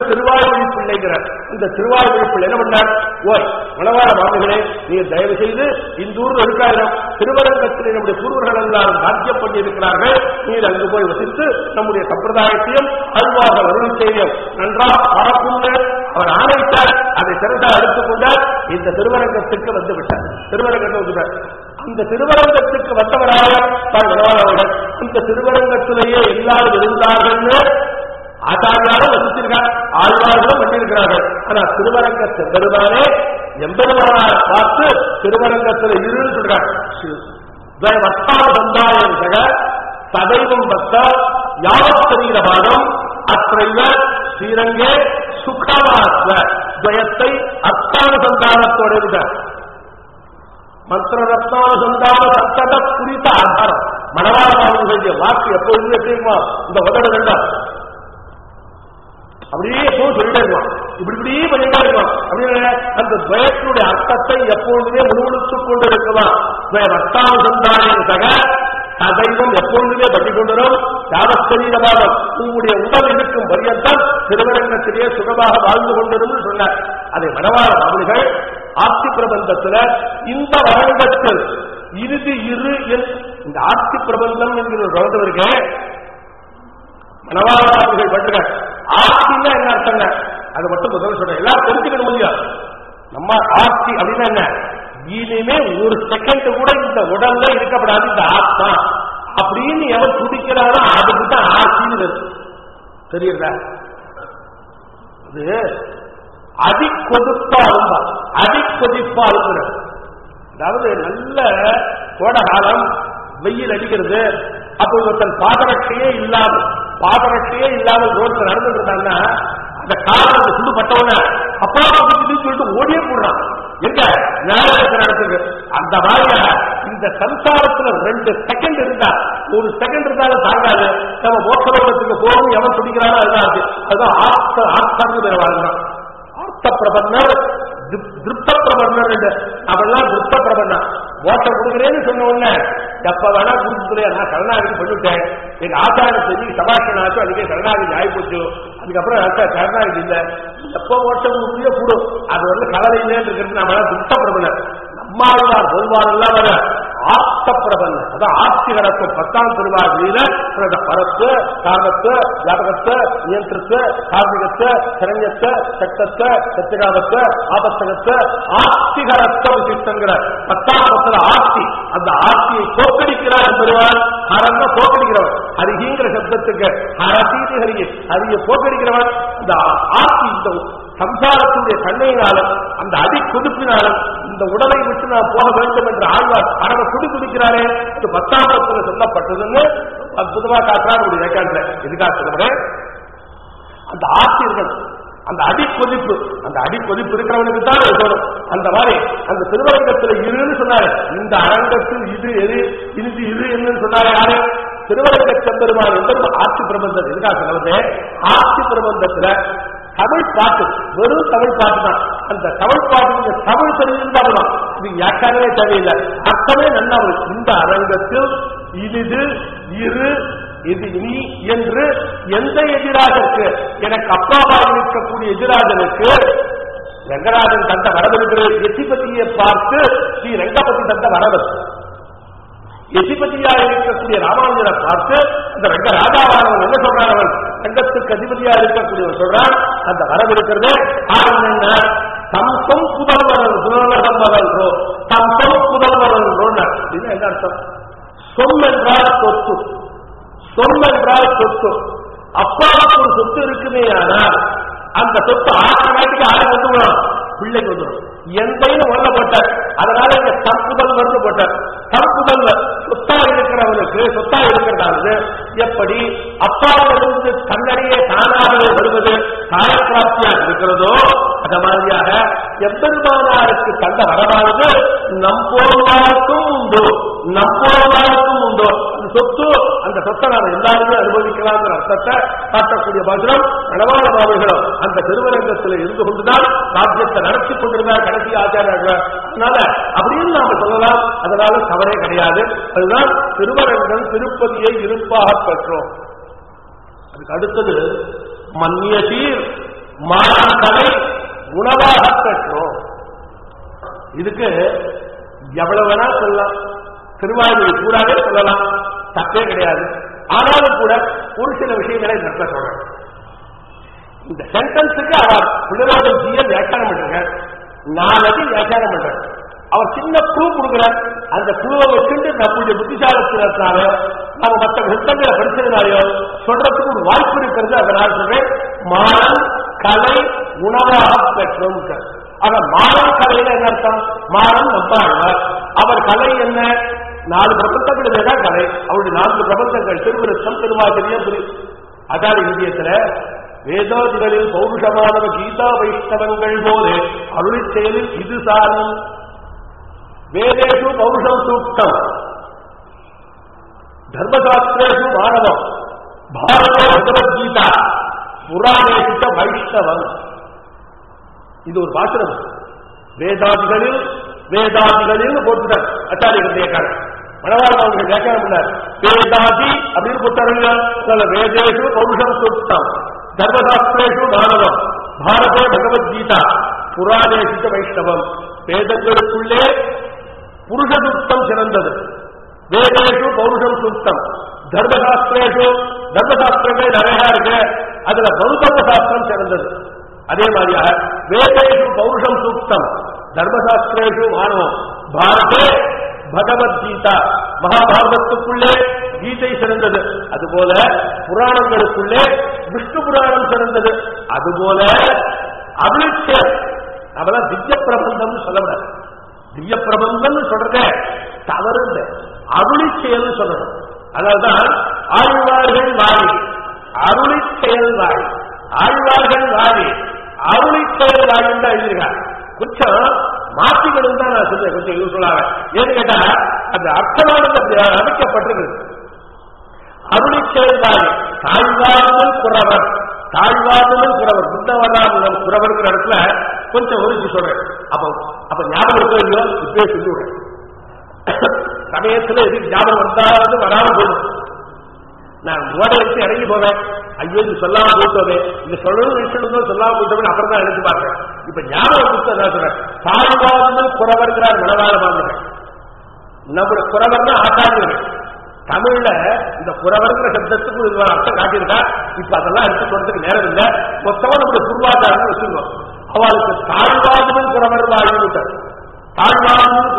திருவாய்மொழி பிள்ளைங்கிற இந்த திருவாய்மொழி பிள்ளை என்ன பண்ணார்? ஓய் மணவாள மாமிகளே நீர் தயவு செய்து இந்த ஊர்ல இருக்காயிரம் திருவரங்கத்தில் நம்முடைய பூர்வர்கள் எல்லாரும் பாக்கியம் பண்ணி இருக்கிறார்கள் நீர் அங்கு போய் வசித்து நம்முடைய சம்பிரதாயத்தையும் அல்வாக வருணம் செய்யும் நன்றா பரப்புங்க அவர் ஆணையிட்டார். அதை சிறந்தா எடுத்துக்கொண்டார் இந்த திருவரங்கத்துக்கு வந்து விட்டார் திருவரங்கத்தை வந்துட்டார். அந்த திருவரங்கத்துக்கு வந்தவராக தான் மணவாளர்கள் இந்த திருவரங்கத்திலேயே எல்லாரும் இருந்தார்கள்னு ஆச்சாரியாரும் வசித்திருக்கார் ஆழ்வார்களும் பண்ணியிருக்கிறார்கள் ஆனா திருவரங்க செம்பெருமானே எம்பெருமானார் பார்த்து திருவரங்கத்தில் இருந்து சொல்றார். வத்தான சந்தாயம் சக சதைவம் பக்த யாவத் சரீர பாகம் அத்தைவ ஸ்ரீரங்கே சுகமாத்வ துவயத்தை அத்தான சந்தானத்தோட இருக்கார் மந்திர ரத்னானுசந்தான சத்தத குறித்த ஆதாரம் மனவாளர்களுடைய வாக்கு எப்பொழுதுமே எப்படி இந்த உதடு வேண்டாம் அப்படியே எப்பவும் சொல்லிட்டே இருப்பான். இப்படி இப்படியே பண்ணிட்டே அப்படின்னு அந்த துவயத்தினுடைய அர்த்தத்தை எப்பொழுதுமே முழுமுழுத்துக் கொண்டு இருக்கலாம் ரத்தானுசந்தான சக சதைவம் எப்பொழுதுமே பற்றி கொண்டிரும். யாவத்தரீரமாக உங்களுடைய உடல் இருக்கும் பரியந்தம் திருவரங்கத்திலேயே சுகமாக வாழ்ந்து கொண்டிருந்து சொன்னார். அதை மனவார மாமனிகள் ஆட்சி பிரபந்தத்தில் இந்த வருடத்தில் இறுதி இரு என் இந்த ஆட்சி பிரபந்தம் என்கிற ஒரு குழந்தை மனவாளர்கள் பண்ற ஆஸ்தின்னா என்ன அர்த்தங்க அதை மட்டும் முதல்ல சொல்றேன். எல்லாரும் தெரிஞ்சுக்கணும் முடியும் நம்ம ஆட்சி அப்படின்னா என்ன? இனிமே ஒரு செகண்ட் கூட இந்த உடல்ல இருக்கப்படாது. இந்த ஆத்மா. அப்படின்னு எவன் துடிக்கிறானோ அதுக்கு தான் ஆஸ்தின்னு வருது. தெரியுதா? அதி கொதிப்பா இருந்தா அதிகொதிப்பா இருக்கிறது. அதாவது நல்ல கோடை காலம் வெயில் அடிக்கிறது. அப்போ ஒருத்தன் பாதரட்சையே இல்லாமல் பாதரட்சையே இல்லாமல் ரோட்ல நடந்துட்டு இருந்தான்னா அந்த காலம் அந்த சுடு பட்டவன அப்பா சொல்லிட்டு ஓடியே போடுறான். எங்க? ஞாபகத்தை நடத்துக்கு அந்த மாதிரியா இந்த சம்சாரத்துல ரெண்டு செகண்ட் இருந்தா ஒரு செகண்ட் இருந்தாலும் தாங்காது நம்ம மோசலோகத்துக்கு போகணும் எவன் துடிக்கிறானோ அதுதான் அது. அதுதான் ஆர்த்த ஆர்த்தம்னு பேர் வாழ்கிறான் ஆர்த்த பிரபன்னர் திருப்த பிரபன்னர் அவெல்லாம் திருப்த பிரபன்னா ஓட்ட கொடுக்குறேன்னு சொன்ன உடனே தப்ப வேணா கொடுத்துலையா நான் சரணாகதி பண்ணிவிட்டேன் எங்க ஆசாரம் செஞ்சு சபாஷன் ஆச்சு அதுக்கே சரணாகதி ஆகி போச்சு அதுக்கப்புறம் ஆச்சா சரணாகதி இல்லை? எப்ப ஓட்ட கொடுக்குறியோ கூடும் அது வந்து கவலை இல்லைன்னு இருக்கிறது நம்ம திருப்த நம்மாழ்வார் பொதுவாரெல்லாம் வர ஆர்த்த பிரபன்னர் அதான் ஆட்சி கடக்கும் பத்தாம் திருவாதியில பரத்து காரணத்து ஜாதகத்து நியந்திரத்து கார்மிகத்து சரண்யத்து சட்டத்து சத்திகாவத்து ஆபத்தகத்து ஆஸ்திகரத்த விசிஷ்டங்கிற பத்தாம் பத்துல ஆஸ்தி அந்த ஆர்த்தியை தோக்கடிக்கிறார் என்பதுவார் ஹரங்க தோக்கடிக்கிறவன் ஹரிகிங்கிற சப்தத்துக்கு ஹரசீதி ஹரியை ஹரியை தோக்கடிக்கிறவன் இந்த ஆஸ்தி இந்த சம்சாரத்தினுடைய தன்மையினாலும் அந்த அடி குதிப்பினாலும் அந்த உடலை விட்டு நான் போக வேண்டும் என்று ஆழ்வார் அரவ குடி குடிக்கிறாரே இது பத்தாம் பத்துல சொல்லப்பட்டதுன்னு அற்புதமா காட்டுறார் ஒரு வேக்காட்டுல எதுக்காக சொல்றேன்? அந்த ஆசிரியர்கள் அந்த அடிக்கொதிப்பு அந்த அடிக்கொதிப்பு இருக்கிறவனுக்கு தான் இருக்கணும் அந்த மாதிரி அந்த திருவரங்கத்தில் இருன்னு சொன்னாரு. இந்த அரங்கத்தில் இது எது இது இது என்னன்னு சொன்னாரு யாரு? திருவரங்க செம்பெருமான் என்பது ஆட்சி பிரபந்தம் எதுக்காக சொல்லுவது ஆட்சி பிரபந்தத்துல தமிழ் பாட்டு வெறும் தமிழ் பாட்டு தான். அந்த தமிழ் பாட்டு தமிழ் தெரிஞ்சிருந்தாலும் இது யாக்காகவே தேவையில்லை. அர்த்தமே நல்லா இந்த அரங்கத்தில் இது இரு இது நீ என்று எந்த எதிராஜருக்கு எனக்கு அப்பாவாக இருக்கக்கூடிய எதிராஜனுக்கு ரங்கராஜன் தந்த வரவிருக்கிற எத்திபதியை பார்த்து ஸ்ரீ ரங்கபதி தந்த வரவர் எதிபதியாக இருக்கக்கூடிய ராமானுஜரை பார்த்து இந்த ரங்க ராஜாவானவன் என்ன சொல்றான் அவன்? ரங்கத்துக்கு அதிபதியாக இருக்கக்கூடியவன் சொல்றான் அந்த வரவிருக்கிறது காரணம் என்ன? தம்சம் புதல்வரன் புதல்வரம் வரன்றோ தம்சம் புதல்வரன்றோன்னு அப்படின்னு என்ன அர்த்தம்? சொல் என்றால் சொத்து. சொல் என்றால் சொத்து. அப்பாவுக்கு ஒரு சொத்து இருக்குமே ஆனால் அந்த சொத்து ஆட்டோமேட்டிக்கா பிள்ளைங்க பிள்ளைக்கு வந்துடும் எந்தையும் வரப்பட்டார் அதனால இந்த தப்புதல் வந்து போட்டார் தப்புதல் சொத்தா இருக்கிறவனுக்கு சொத்தா இருக்கிறதாவது எப்படி? அப்பாவிலிருந்து தன்னடியே தானாகவே வருவது காலப்பிராப்தியாக இருக்கிறதோ அத மாதிரியாக எப்பெருமானாருக்கு தந்த வரவானது நம்போருக்கும் உண்டு. நம்போருக்கும் உண்டு. அந்த சொத்து அந்த சொத்தை நாம் எல்லாருமே அனுபவிக்கலாம்ங்கிற அர்த்தத்தை காட்டக்கூடிய பாசுரம் நடவாள பாவர்களும் அந்த திருவரங்கத்தில் இருந்து கொண்டுதான் ராஜ்யத்தை நடத்தி கொண்டிருந்தார் கடைசி ஆச்சாரியர்கள். அதனால அப்படின்னு நாம சொல்லலாம். அதனால தவறே கிடையாது. அதுதான் திருவரங்கம் திருப்பதியை இருப்பாக பெற்றோம். அதுக்கு அடுத்தது மன்னிய சீர் மாணவர்களை உணவாக பெற்றோம் இதுக்கு எவ்வளவு வேணா சொல்லலாம். திருவாரூர் கூடாதே சொல்லலாம். தப்பே கிடையாது. ஆனாலும் கூட ஒரு சில விஷயங்களை நடத்த சொல்றேன். இந்த சென்டென்ஸுக்கு அவர் பிள்ளைவாதம் ஜிய வியாக்கியானம் பண்றாங்க. நாலடி வியாக்கியானம் பண்றேன் அவர் சின்ன குழு கொடுக்கிறார். அந்த குழுவை வச்சுட்டு நம்முடைய புத்திசாலத்தினால நம்ம மற்ற கிரந்தங்களை படிச்சதுனாலயோ சொல்றதுக்கு ஒரு வாய்ப்பு இருக்கிறது அதனால சொல்றேன். மானம் கலை உணவாக பெற்றோம் ஆனா மானம் கலையில என்ன அர்த்தம்? மானம் நம்பாழ்வார் அவர் கலை என்ன? நாலு பிரபந்தங்களுமே தான் கலை. அவருடைய நான்கு பிரபந்தங்கள் திருவிருத்தம் திருவாசிரியம் திரு அகால இந்தியத்துல வேதாதிகளில் பௌருஷமானவ கீதா வைஷ்ணவங்கள் போலே அருளி செயலில் இது சாரும். வேதேஷு பௌருஷம் சூக்தம் தர்மசாஸ்திரேஷு மாணவம் பாரத பகவத்கீதா புராணேஷு வைஷ்ணவம் இது ஒரு பாத்திரம் வேதாதிகளில் வேதாதிகளில் போட்டுட்டார் அச்சாரிய கந்தையக்காரன் மணவாளன் அவர்கள் வியாக்கியானம் பண்ணார் வேதாதி அப்படின்னு போட்டாருங்க வேதேஷு பௌருஷம் சூக்தம் தர்மசாஸ்திரேஷு மாணவம் பாரத பகவத்கீதா புராணேஷு வைஷ்ணவம் வேதங்களுக்குள்ளே புருஷ சுத்தம் சிறந்தது. வேதேஷு பௌருஷம் சுத்தம். தர்மசாஸ்திரேஷு தர்மசாஸ்திரங்கள் நிறைய இருக்கு. அதுல பௌத்தர்ம சாஸ்திரம் சிறந்தது. அதே மாதிரியாக வேதேஷு பௌருஷம் சூக்தம் தர்மசாஸ்திரேஷு மாணவம். பாரதே பகவத்கீதா. மகாபாரதத்துக்குள்ளே கீதை சிறந்தது. அதுபோல புராணங்களுக்குள்ளே விஷ்ணு புராணம் சிறந்தது. அதுபோல அவிழ்ச்சர் அவளை திவ்ய பிரபந்தம் சொல்லப்படாது திவ்ய பிரபந்தம் சொல்றத. தவறு இல்லை அருளி செயல் சொல்லணும் அதான் ஆழ்வார்கள் வாரி. அருளி செயல் வாரி. ஆழ்வார்கள் வாரி. அருளி செயல் வாரின்னு தான் எழுதியிருக்காங்க. கொஞ்சம் மாற்றிக்கணும் தான் நான் சொல்றேன். கொஞ்சம் யூஸ்ஃபுல்லாக ஏன்னு கேட்டா அந்த அர்த்தமானது அமைக்கப்பட்டிருக்கு அருளி செயல் வாரி. தாழ்வார்கள் குறவர் தாழ்வாதலும் குறவர் புத்தவராமல் குறவர்ங்கிற இடத்துல கொஞ்சம் ஒருச்சு சொல்றேன். அப்ப அப்ப ஞாபகம் இருக்கோ இல்லையோ? இப்பயே சொல்லி விடுறேன் சமயத்துல எது ஞாபகம் வந்தாலும் வராம போடும் நான் ஓட இறங்கி போவேன். ஐயோ இது சொல்லாம போட்டோமே இது சொல்லணும் விஷயம் சொல்லாம போட்டோமே அப்புறம் தான் எடுத்து பாருங்க இப்ப ஞாபகம் கொடுத்து நான் சொல்றேன். தாழ்வாதலும் குறவர்கிறார் மனவாள மாந்தர்கள் நம்ம குறவர்னா ஆச்சாரியர்கள் தமிழ்ல இந்த புறவருங்கிற சப்தத்துக்கு ஒரு அர்த்தம் காட்டியிருக்கா? இப்ப அதெல்லாம் எடுத்து சொல்றதுக்கு நேரம் இல்லை. மொத்தமா நம்முடைய பூர்வாச்சாரம் வச்சிருக்கோம் அவளுக்கு தாழ்வாதும் புறவர் வாழ்ந்துட்டார் தாழ்வாதும்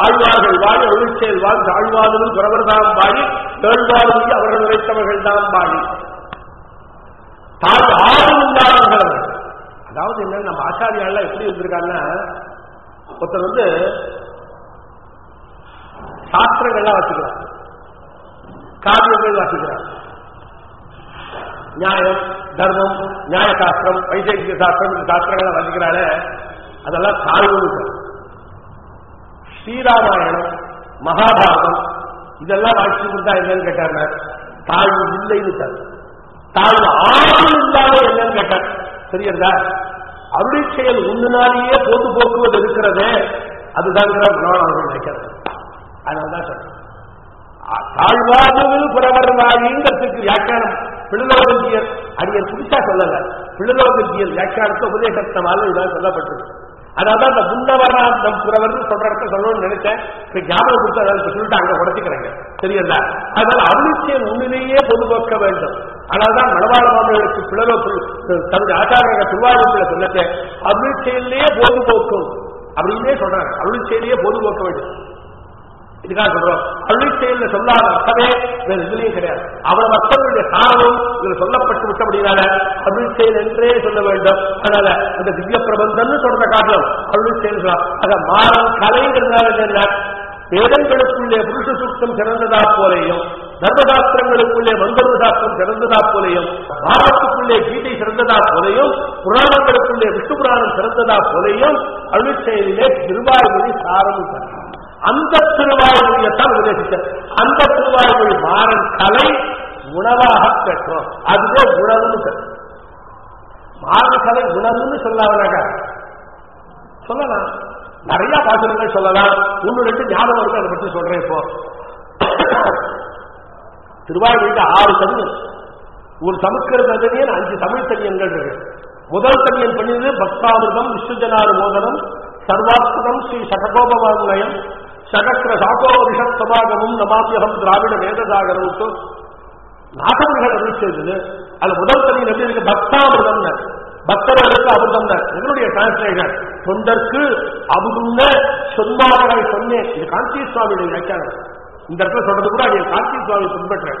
ஆழ்வார்கள் வாழி ஒளிச்செயல் வாழ் தாழ்வாதும் புறவர் தான் வாழி தேழ்வாதும் அவர்கள் உரைத்தவர்கள் தான் வாழி தாழ் ஆறும் இல்லாதவர்கள் அதாவது என்ன நம்ம ஆச்சாரியால எப்படி இருந்திருக்காங்கன்னா ஒருத்தர் வந்து சாஸ்திரங்கள்லாம் வச்சுக்கிறார் காவியங்கள் வாசிக்கிறார். நியாயம் தர்மம் நியாய சாஸ்திரம் வைசேகிக சாஸ்திரம் இந்த சாஸ்திரங்களை வாசிக்கிறாரு அதெல்லாம் தாழ்வு ஸ்ரீராமாயணம் மகாபாரதம் இதெல்லாம் வாசிச்சு கொடுத்தா என்னன்னு கேட்டாங்க தாழ்வு இல்லைன்னு சார் தாழ்வு ஆழ்வு இல்லாத என்னன்னு கேட்டார். சரியா அருளை செயல் ஒன்றுனாலேயே போது போக்குவது இருக்கிறதே அதுதான் அவர்கள் நினைக்கிறது அதனால்தான் சொல்றேன் தாழ்வாதவில் புறவர் வாழிங்கிறதுக்கு வியாக்கியானம். பிள்ளலோகஞ்சியர் அடியர் புதுசா சொல்லல. பிள்ளலோகஞ்சியர் வியாக்கியானத்தை உபதேசத்தனால இதான் சொல்லப்பட்டிருக்கு. அதாவது அந்த முன்னவராந்தம் புறவர் சொல்ற இடத்த சொல்லணும்னு நினைச்சேன். ஞாபகம் கொடுத்து சொல்லிட்டு அங்க உடச்சிக்கிறாங்க. தெரியல அதனால அருளிச்சியல் உண்மையிலேயே பொதுபோக்க வேண்டும். அதனால்தான் மணவாள மாமர்களுக்கு பிள்ளலோ தனது ஆச்சாரங்க திருவாரூரில் சொல்லச்சேன் பொது போக்கும் அப்படின்னே சொல்றாங்க. அமிழ்ச்சியிலேயே பொது போக்க வேண்டும். இதுக்காக சொல்றோம். கல்வி செயல சொல்லாத அர்த்தமே வேற எதுலையும் கிடையாது. அவர் மக்களுடைய காரணம் இதில் சொல்லப்பட்டு விட்டபடினால அருள் செயல் என்றே சொல்ல வேண்டும். அதனால அந்த திவ்ய பிரபந்தம்னு சொல்ற காரணம் அருள் செயல் அத மாறம் கலைங்கிறதுனால என்ன வேதங்களுக்குள்ளே புருஷ சுத்தம் சிறந்ததா போலேயும் தர்மசாஸ்திரங்களுக்குள்ளே மந்தர்வ சாஸ்திரம் சிறந்ததா போலையும் பாரத்துக்குள்ளே கீதை சிறந்ததா போலையும் புராணங்களுக்குள்ளே விஷ்ணு புராணம் சிறந்ததா போலையும் அருள் செயலிலே திருவாய்மொழி சாரம் அந்த திருவாய்மொழியத்தான் உபதேசித்த அந்த திருவாய்மொழி மாறன் கலை உணவாக பெற்றோம். அதுவே உணவுன்னு மாறன் கலை உணவுன்னு சொல்லாமனாக்கா சொல்லலாம். நிறைய பாசனங்கள் சொல்லலாம். ஒன்னு ரெண்டு ஞாபகம் இருக்கு? அதை பற்றி சொல்றேன் இப்போ. திருவாய்மொழிக்கு ஆறு தமிழ் ஒரு சமஸ்கிருத தனியன் அஞ்சு தமிழ் தனியன்கள் இருக்கு. முதல் தனியன் பண்ணியது பக்தாமிர்தம் விஸ்வஜனாறு மோதனம் சர்வாத்மதம் ஸ்ரீ சடகோபவாங்கயம் சகசிர சாகோபரிஷத் சமாகமும் நமாத்தியகம் திராவிட வேதசாகரம் நாகவர்கள் அருள் அது முதல் தனி எப்படி இருக்கு பக்தாமிர்தம் பக்தர்களுக்கு அமிர்தம் எங்களுடைய டிரான்ஸ்லேஷன் தொண்டர்க்கு அமுதுள்ள சொன்னார்கள் சொன்னேன். இது காந்தி சுவாமியுடைய வியாக்கியானம். இந்த இடத்துல சொல்றது கூட காந்தி சுவாமி பின்பற்றேன்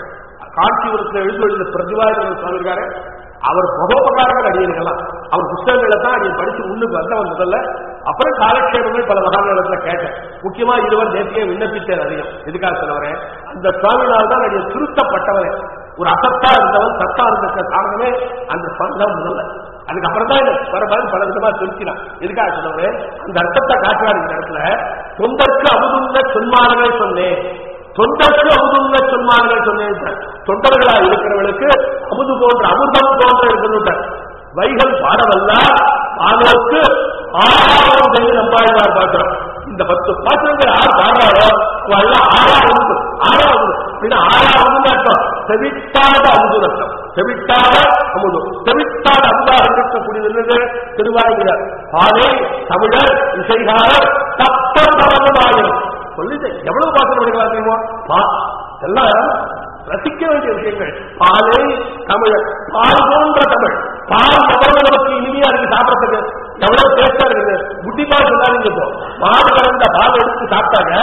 காஞ்சிபுரத்தில் எழுந்து எழுந்த பிரதிவாதிகள் சுவாமி இருக்காரு அவர் பிரபோபகாரங்கள் அடியிருக்கலாம் அவர் புத்தகங்களை தான் அடியை படிச்சு முன்னுக்கு வந்தவன் முதல்ல. அப்புறம் காலக்ஷேபங்கள் பல மகாநிலத்துல கேட்டேன். முக்கியமா இருவர் தேசிய விண்ணப்பித்தேன் அதிகம். எதுக்காக சொல்லுவரேன் அந்த சுவாமினால் தான் அடியை திருத்தப்பட்டவரே ஒரு அசத்தா இருந்தவன் சத்தா இருந்த காரணமே அந்த சுவாமி தான் முதல்ல. அதுக்கப்புறம் தான் பரபாடு பல விதமா திருத்தினான். எதுக்காக சொல்லுவேன் அந்த அர்த்தத்தை காட்டுறாரு இந்த இடத்துல. தொண்டற்கு அமுதுந்த சொன்மானங்கள் சொன்னேன். தொண்டருக்கு அமுதுங்க சொன்னார்கள் சொன்னேன் தொண்டர்களா இருக்கிறவர்களுக்கு அமுது போன்ற அமுதம் போன்ற இருக்கணும் வைகள் பாடவல்ல ஆனோருக்கு ஆறாவது செய்து நம்பாழ்வார் பாக்கிறோம் இந்த பத்து பாத்திரங்கள் யார் பாடுறாரோ எல்லாம் ஆறாவது ஆறாவது ஆறாவது அர்த்தம். செவிட்டாத அமுது அர்த்தம். செவிட்டாத அமுது. செவிட்டாத அமுதாக இருக்கக்கூடியது என்னது? திருவாயுகிறார் பாலே தமிழர் இசைகாரர் தப்பமாயிரம் சொல்லிட்டு எவ்வளவு பாசனம் படிக்கலாம் தெரியுமா? பா எல்லாம் ரசிக்க வேண்டிய விஷயங்கள். பாலை தமிழர் பால் போன்ற தமிழ். பால் எவ்வளவு நமக்கு இனிமையா இருக்கு சாப்பிடறதுக்கு. எவ்வளவு டேஸ்டா இருக்குது? புட்டி பால் சொன்னாலும் இப்போ மாடு கலந்த பால் எடுத்து சாப்பிட்டாங்க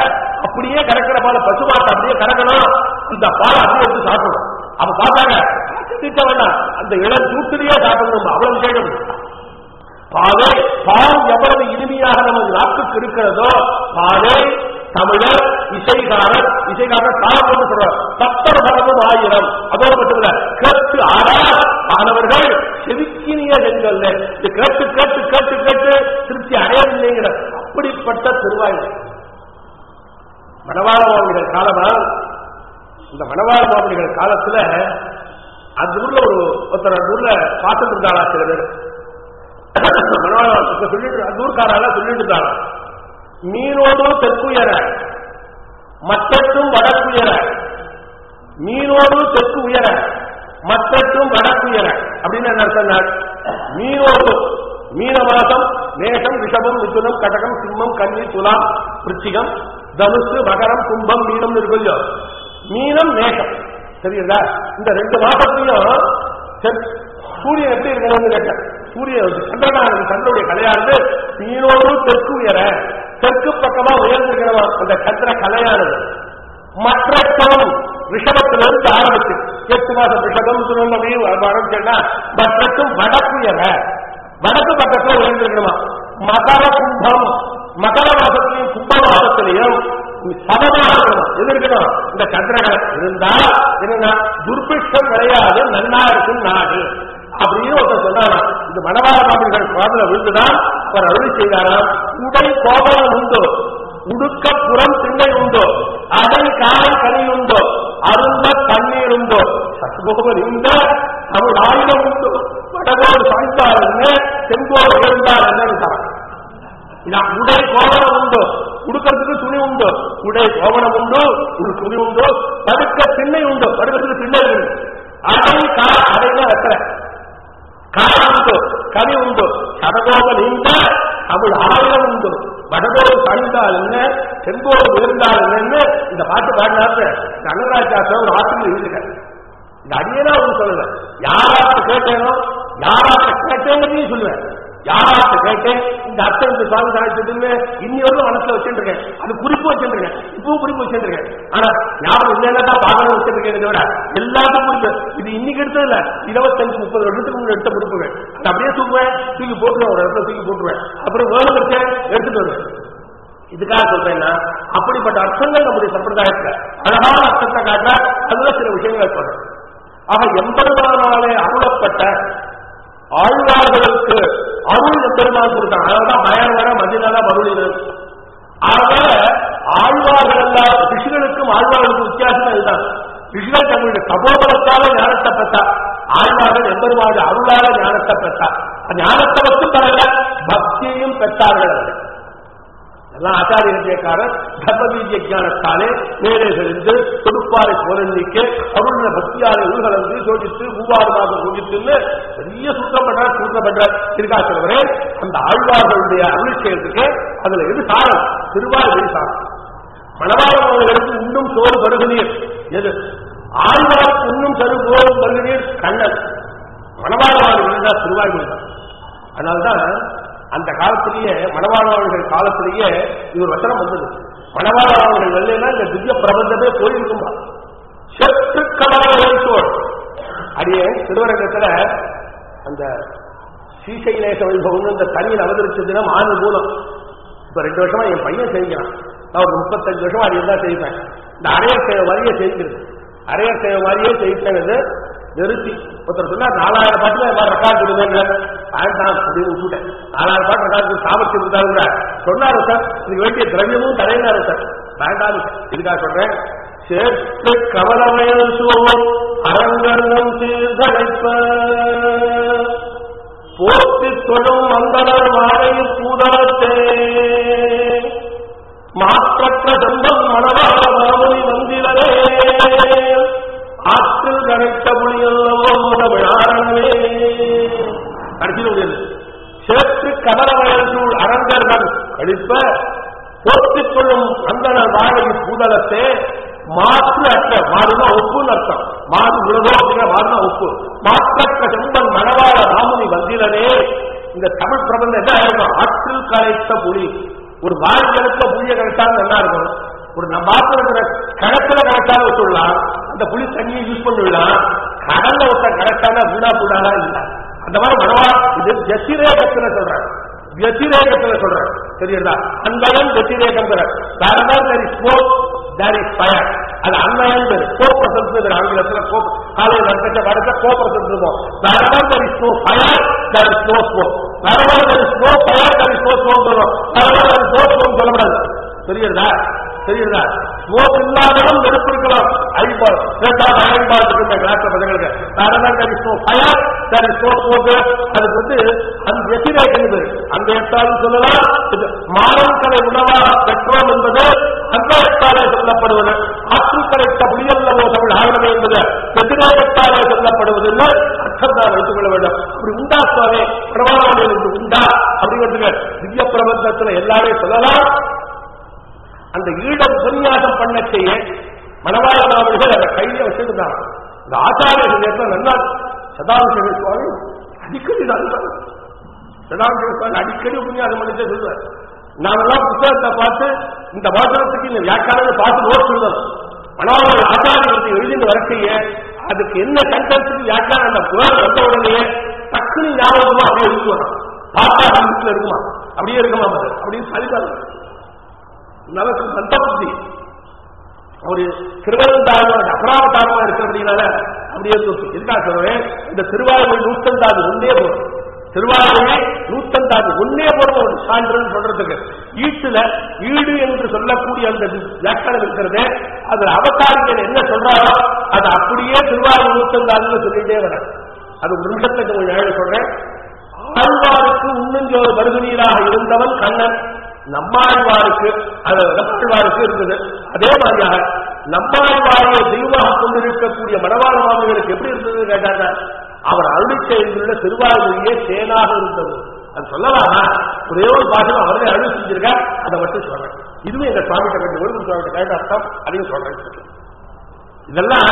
அப்படியே கறக்கிற பால் பசு மாட்டை அப்படியே கறக்கணும். இந்த பால் அப்படியே எடுத்து சாப்பிடணும். அப்ப பார்த்தாங்க திட்ட வேண்டாம். அந்த இளம் சூட்டிலேயே சாப்பிடணும். அவ்வளவு விஷயம். பாலே பால் எவ்வளவு இனிமையாக நமது நாட்டுக்கு இருக்கிறதோ பாதை தமிழர் இசைகாரர் இசைகாரர் காலம் சொல்றார். சத்தர் பலமும் ஆயிரம். அதோடு மட்டுமல்ல கேட்டு ஆறா மாணவர்கள் செதுக்கினிய எங்கள் இது கேட்டு கேட்டு கேட்டு கேட்டு திருப்தி அடையவில்லைங்கிற அப்படிப்பட்ட திருவாய் மணவாள மாவடிகள் காலமா இந்த மணவாள மாவடிகள் காலத்துல அந்த ஊர்ல ஒரு ஒருத்தர் அந்த ஊர்ல பார்த்துட்டு இருந்தாளா சில பேர். மணவாள சொல்லிட்டு அந்த ஊர்க்காரால சொல்லிட்டு இருந்தாளா மீனோடு தெற்குயர மற்றற்றும் வடக்குயர. மீனோடு தெற்கு உயர மற்றற்றும் வடக்குயர. அப்படின்னு என்ன சொன்னார் மீனோடு மீன மாசம் மேகம் ரிஷபம் மிதுனம் கடகம் சிம்மம் கன்னி துலாம் பிருச்சிகம் தனுசு மகரம் கும்பம் மீனம் இருக்குல்லையோ? மீனம் மேகம். சரிங்களா இந்த ரெண்டு மாசத்துலயும் சூரியன் எப்படி இருக்கணும்னு கேட்டேன். சூரியன் சந்திரனானது சந்திரனுடைய கலையானது மீனோடு தெற்கு உயர தெற்கு பக்கமா உயர்ந்துகிறவா அந்த சந்திர கலையானது. மற்ற தவம் ரிஷபத்திலிருந்து ஆரம்பிச்சு. எட்டு மாதம் ரிஷபம் திருநெல்வேலி ஆரம்பிச்சா மற்றக்கும் என வடக்கு பக்கத்துல உயர்ந்திருக்கணுமா? மகர கும்பம். மகர மாதத்திலையும் கும்ப மாதத்திலையும் சமமாக இருக்கணும்? எது இந்த சந்திரகலை இருந்தால் என்னன்னா துர்பிஷம் விளையாது நல்லா இருக்கும் நாடு. அப்படின்னு ஒருத்தர் சொன்னாரா இந்த மணவாள மாமன்கள் காதல விழுந்துதான் அவர் அருள் செய்தாராம் உடை கோபலம் உண்டு? உடுக்க புறம் திண்ணை உண்டோ? அதன் கால் கனி உண்டோ? அருந்த தண்ணீர் உண்டோ? சத்கோபர் இந்த தமிழ் ஆயுதம் உண்டு. வடகோடு சாய்ந்தார் என்ன? செங்கோடு எழுந்தார் என்ன? உடை கோவணம் உண்டு? உடுக்கிறதுக்கு துணி உண்டு? உடை கோவணம் உண்டு? ஒரு துணி உண்டு? படுக்க திண்ணை உண்டு? படுக்கிறதுக்கு திண்ணை உண்டு. அடை கா அடைதான் வெத்தலை கால உண்டு கவி உண்டு சடகோப நீண்ட தமிழ் ஆயிரம் உண்டு வடகோடு சாய்ந்தால் என்ன? செங்கோடு உயர்ந்தால் என்னன்னு இந்த பாட்டு பாடினாரு கனராஜாசன் ஒரு ஆசிரியர் எழுதுகிறார் இந்த அடியேதான் ஒன்று சொல்லுவேன். யாராவது கேட்டேனோ யாராவது கேட்டேங்கிறதையும் சொல்லுவேன். யாராட்ட கேட்டேன் இந்த அர்த்தம் சாமி சுவாமி சாதிச்சதுன்னு இன்னி வரலும் மனசுல வச்சுருக்கேன். அது குறிப்பு வச்சிருக்கேன். இப்பவும் குறிப்பு வச்சிருக்கேன். ஆனா ஞாபகம் இல்லைன்னா தான் வச்சிருக்கேன் விட எல்லாத்துக்கும் குறிப்பு இது இன்னைக்கு எடுத்தது இல்ல. இருபத்தஞ்சு முப்பது வருஷத்துக்கு முன்னாடி எடுத்த குறிப்புகள் அது அப்படியே தூக்குவேன். தூக்கி போட்டுருவேன். ஒரு இடத்துல தூக்கி போட்டுருவேன். அப்புறம் வேணும் வச்சேன் எடுத்துட்டு வருவேன். இதுக்காக சொல்றேன்னா அப்படிப்பட்ட அர்த்தங்கள் நம்முடைய சம்பிரதாயத்துல அழகான அர்த்தத்தை காட்ட அதுல சில விஷயங்கள் சொல்றேன் ஆக எம்பெருமானாலே அருளப்பட்ட ஆழ்வார்களுக்கு அருள் பெருமாள் கொடுத்தாங்க அதனாலதான் பயன் வர மதினால மருளினது அதனால ஆழ்வார்கள் எல்லாம் ரிஷிகளுக்கும் ஆழ்வார்களுக்கும் வித்தியாசம் இதுதான். ரிஷிகள் தங்களுடைய தபோபலத்தால ஞானத்தை பெற்றார் ஆழ்வார்கள் எம்பெருமாள் அருளால ஞானத்தை பெற்றார் ஞானத்தை மட்டும் பெறல பக்தியையும் பெற்றார்கள் அவர்கள். எல்லாம் ஆச்சாரிய விஜயக்காரர் தர்மபீஜ ஞானத்தாலே மேலே செறிந்து தொடுப்பாறை போரண்டிக்க அருண பக்தியாரை உள்கலந்து சோதித்து மூவாறு மாதம் சோதித்துன்னு பெரிய சுத்தம் பண்ற சுத்தம் பண்ற திருக்காசிரவரே அந்த ஆழ்வார்களுடைய அருள் செயலுக்கு அதுல எது சாரம்? திருவாரூர் சாரம். மணவாளர்களுக்கு இன்னும் சோறு பருகுநீர். எது? ஆழ்வாருக்கு இன்னும் தருவோம் பருகுநீர் கண்ணன். மணவாளர்கள் தான் திருவாய்மொழி தான். அதனால்தான் அந்த காலத்திலேயே மணவாளர்கள் காலத்திலேயே இது ஒரு வசனம் வந்தது. மணவாளர்கள் வரலன்னா இந்த திவ்ய பிரபந்தமே போயிருக்குமா செத்து கமலோர் அடியே திருவரங்கத்துல அந்த ஸ்ரீசைலேச வைபவம் இந்த தனியில் அவதரிச்ச ஆறு மூலம். இப்ப ரெண்டு வருஷமா என் பையன் செஞ்சான் நான் ஒரு முப்பத்தஞ்சு வருஷம் அது தான் செய்வேன். இந்த அரையர் சேவை மாதிரியே செய்கிறது அரையர் சேவை மாதிரியே செய்கிறது நிறுத்தி. ஒருத்தர் சொன்னா நாலாயிரம் பாட்டுல ரெக்கார்டு கொடுங்க வேண்டாம் அப்படின்னு விட்டுட்டேன் நாலாயிரம் பாட்டு ரெக்கார்டு சாமர்த்தியம் இருந்தாலும் கூட. சொன்னாரு சார் இதுக்கு வேண்டிய திரவியமும் தரையினாரு சார். வேண்டாம் இதுக்காக சொல்றேன். சேர்த்து கவலமயம் சூழ் அரங்கர்ணம் சீர்தழைப்ப. போற்றி தொழும் மந்தனர் மாலை பூதரத்தே மாற்றற்ற செம்பம் மணவாள மாமுனி மந்திரரே ஆற்றில் கரைத்த சேற்று கதரவயசூழ் அரங்கர்கள் கழிப்ப போர்த்திக் கொள்ளும் அந்தனர் வாழை பூதளத்தை மாற்று அற்ற மாறுனா ஒப்புன்னு அர்த்தம் மாறு விழுதோ அப்படிங்கிற மாறுனா ஒப்பு. மாற்றற்ற செம்பன் மணவாள ராமுனி வந்திலனே. இந்த தமிழ் பிரபந்தம் என்ன இருக்கும் ஆற்றில் கரைத்த புலி. ஒரு வாழ்நிலத்துல புளிய கரைச்சாலும் நல்லா இருக்கும். ஒரு நம்ம பாத்திரத்துல கிணத்துல கரைச்சாலும் வச்சுடலாம் அந்த புளி தண்ணியை யூஸ் பண்ணிவிடலாம் கடல்ல ஒருத்த கரைச்சாலும் வீணா கூடாதான் இல்லை? அந்த மாதிரி மனவா இது ஜசிரேகத்துல சொல்றாங்க வத்திரேகத்துல சொல்றேன் சரியா அன்பயம் வத்திரேகம் வேற there smoke there is fire அது அன்பயம் கோ பிரசன்ஸ் ஆங்கிலத்துல கோ காலையில் நடக்க வரக்க கோ இருக்கும் வேறதான் there is fire there is no smoke வேறதான் there is fire there is smoke smoke சொல்லக்கூடாது தெரியுதா தெரியுதா? ஸ்மோக் இல்லாதவன் வெறுப்பு இருக்கலாம் ஐபால் ரெண்டாவது அயன்பால் இருக்கு கிளாஸ் பசங்களுக்கு வேறதான் there is fire there is smoke அதுக்கு வந்து அந்த எட்டாலும் சொல்லலாம் இது மாறன்கலை உணவாக பெற்றோம் என்பது அந்த எட்டாலே சொல்லப்படுவது. ஆற்றில் கரைத்த தமிழ் ஆகவே என்பது வெற்றிரேகத்தாலே சொல்லப்படுவது இல்லை. அர்த்தம் தான் வைத்துக் கொள்ள வேண்டும். அப்படி உண்டா சுவாமி? பிரமாணம் உண்டா? அப்படிங்கிறதுக்கு திவ்ய பிரபந்தத்தில் எல்லாரையும் சொல்லலாம். அந்த ஈடம் உபன்யாசம் பண்ண செய்ய மணவாள அதை கையில வச்சிருந்தாங்க. இந்த ஆச்சாரியர்கள் நல்லா சதாபிஷேக சுவாமி அடிக்கடி தான் சதாபிஷேக சுவாமி அடிக்கடி உபன்யாசம் பண்ணிட்டு சொல்லுவார். நாமெல்லாம் புத்தகத்தை பார்த்து இந்த வாசனத்துக்கு இந்த வியாக்காரத்தை பார்த்து நோட் சொல்லணும் மணவாள ஆச்சாரியத்தை எழுதிட்டு வரக்கைய அதுக்கு என்ன கண்டத்துக்கு வியாக்காரம் அந்த புகழ் வந்த உடனே டக்குனு ஞாபகமா அப்படியே எழுதி வரும் பார்த்தா இருக்குமா? அப்படியே இருக்குமா அப்படின்னு சரிதான் நமக்கு மந்த புத்தி ஒரு திருவனந்தாழ்வா அபராவதாரமா இருக்கிறதுனால அப்படியே தூக்கி இருக்கா சொல்றேன்? இந்த திருவாரூர் நூத்தந்தாது ஒன்னே போதும். திருவாரூரை நூத்தந்தாது ஒன்னே போறோம் ஒரு சான்றுன்னு சொல்றதுக்கு. ஈட்டுல ஈடு என்று சொல்லக்கூடிய அந்த வியாக்கியானம் இருக்கிறது. அதுல அவதாரிகள் என்ன சொல்றாரோ அது அப்படியே திருவாரூர் நூத்தந்தாதுன்னு சொல்லிட்டே வர அது ஒரு நிமிஷத்துக்கு கொஞ்சம் சொல்றேன். ஆழ்வாருக்கு உண்ணுஞ்சோறு வருகுநீராக இருந்தவன் கண்ணன். நம்மாழ்வாருக்கு அது நம்மாழ்வாருக்கு இருந்தது. அதே மாதிரியாக நம்மாழ்வாரை தெய்வமாக கொண்டிருக்கக்கூடிய மணவாள மாமிகளுக்கு எப்படி இருந்தது கேட்டாங்க? அவர் அருள் செய்துள்ள திருவாரூரியே இருந்தது. அது சொல்லலாமா? ஒரே ஒரு பாஷம் அவரே அருள் செஞ்சிருக்க அதை மட்டும் சொல்றேன். இதுவும் எங்க சுவாமிகிட்ட கண்டு ஒழுங்கு சுவாமிகிட்ட கேட்ட அர்த்தம். அதையும் சொல்றேன். இதெல்லாம்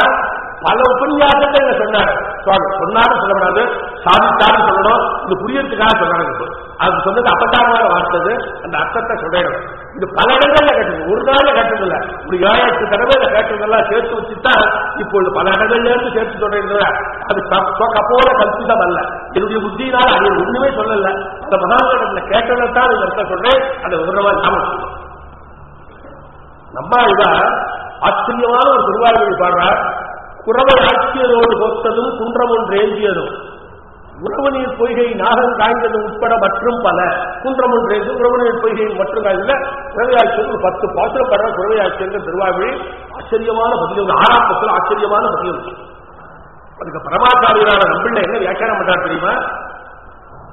பல உபன்யாசத்தை என்ன சொன்னார் சுவாமி சொன்னாரு சொல்லக்கூடாது சாதித்தாரு சொல்லணும் இது புரியறதுக்காக சொன்னாங்க அது சொன்னது அப்பட்டாரமாக வார்த்தது. அந்த அர்த்தத்தை சொல்றேன் இது பல இடங்கள்ல கேட்டது. ஒரு நாள்ல கேட்டதில்ல. ஒரு ஏழு தடவை கேட்டதெல்லாம் சேர்த்து வச்சுதான் இப்பொழுது பல இடங்கள்ல இருந்து சேர்த்து சொல்றேன் அது கப்போல கல்பிதம் அல்ல. என்னுடைய புத்தியினால் அது ஒண்ணுமே சொல்லல. அந்த மகாநகரத்துல கேட்டதான் இந்த அர்த்தம் சொல்றேன். அதை விவரமா நாம சொல்லணும் நம்ம இதான் ஆச்சரியமான ஒரு திருவாரூரை பாடுறார். குறவை ஆட்சியரோடு போத்ததும் குன்றம் ஒன்று ஏந்தியதும் உறவுநீர் பொய்கை நாகம் காய்ந்தது உட்பட மற்றும் பல. குன்றம் ஒன்று ஏந்து உறவுநீர் பொய்கை மற்றும் காய்ந்த குறவையாட்சியர் ஒரு பத்து பாத்திரம் படுற குறவை ஆட்சியர் ஆச்சரியமான பதியம் ஆறாப்பத்தில் ஆச்சரியமான பதியம் அதுக்கு பரமாச்சாரியரான நம்பிள்ள என்ன வியாக்கியானம் பண்றார் தெரியுமா?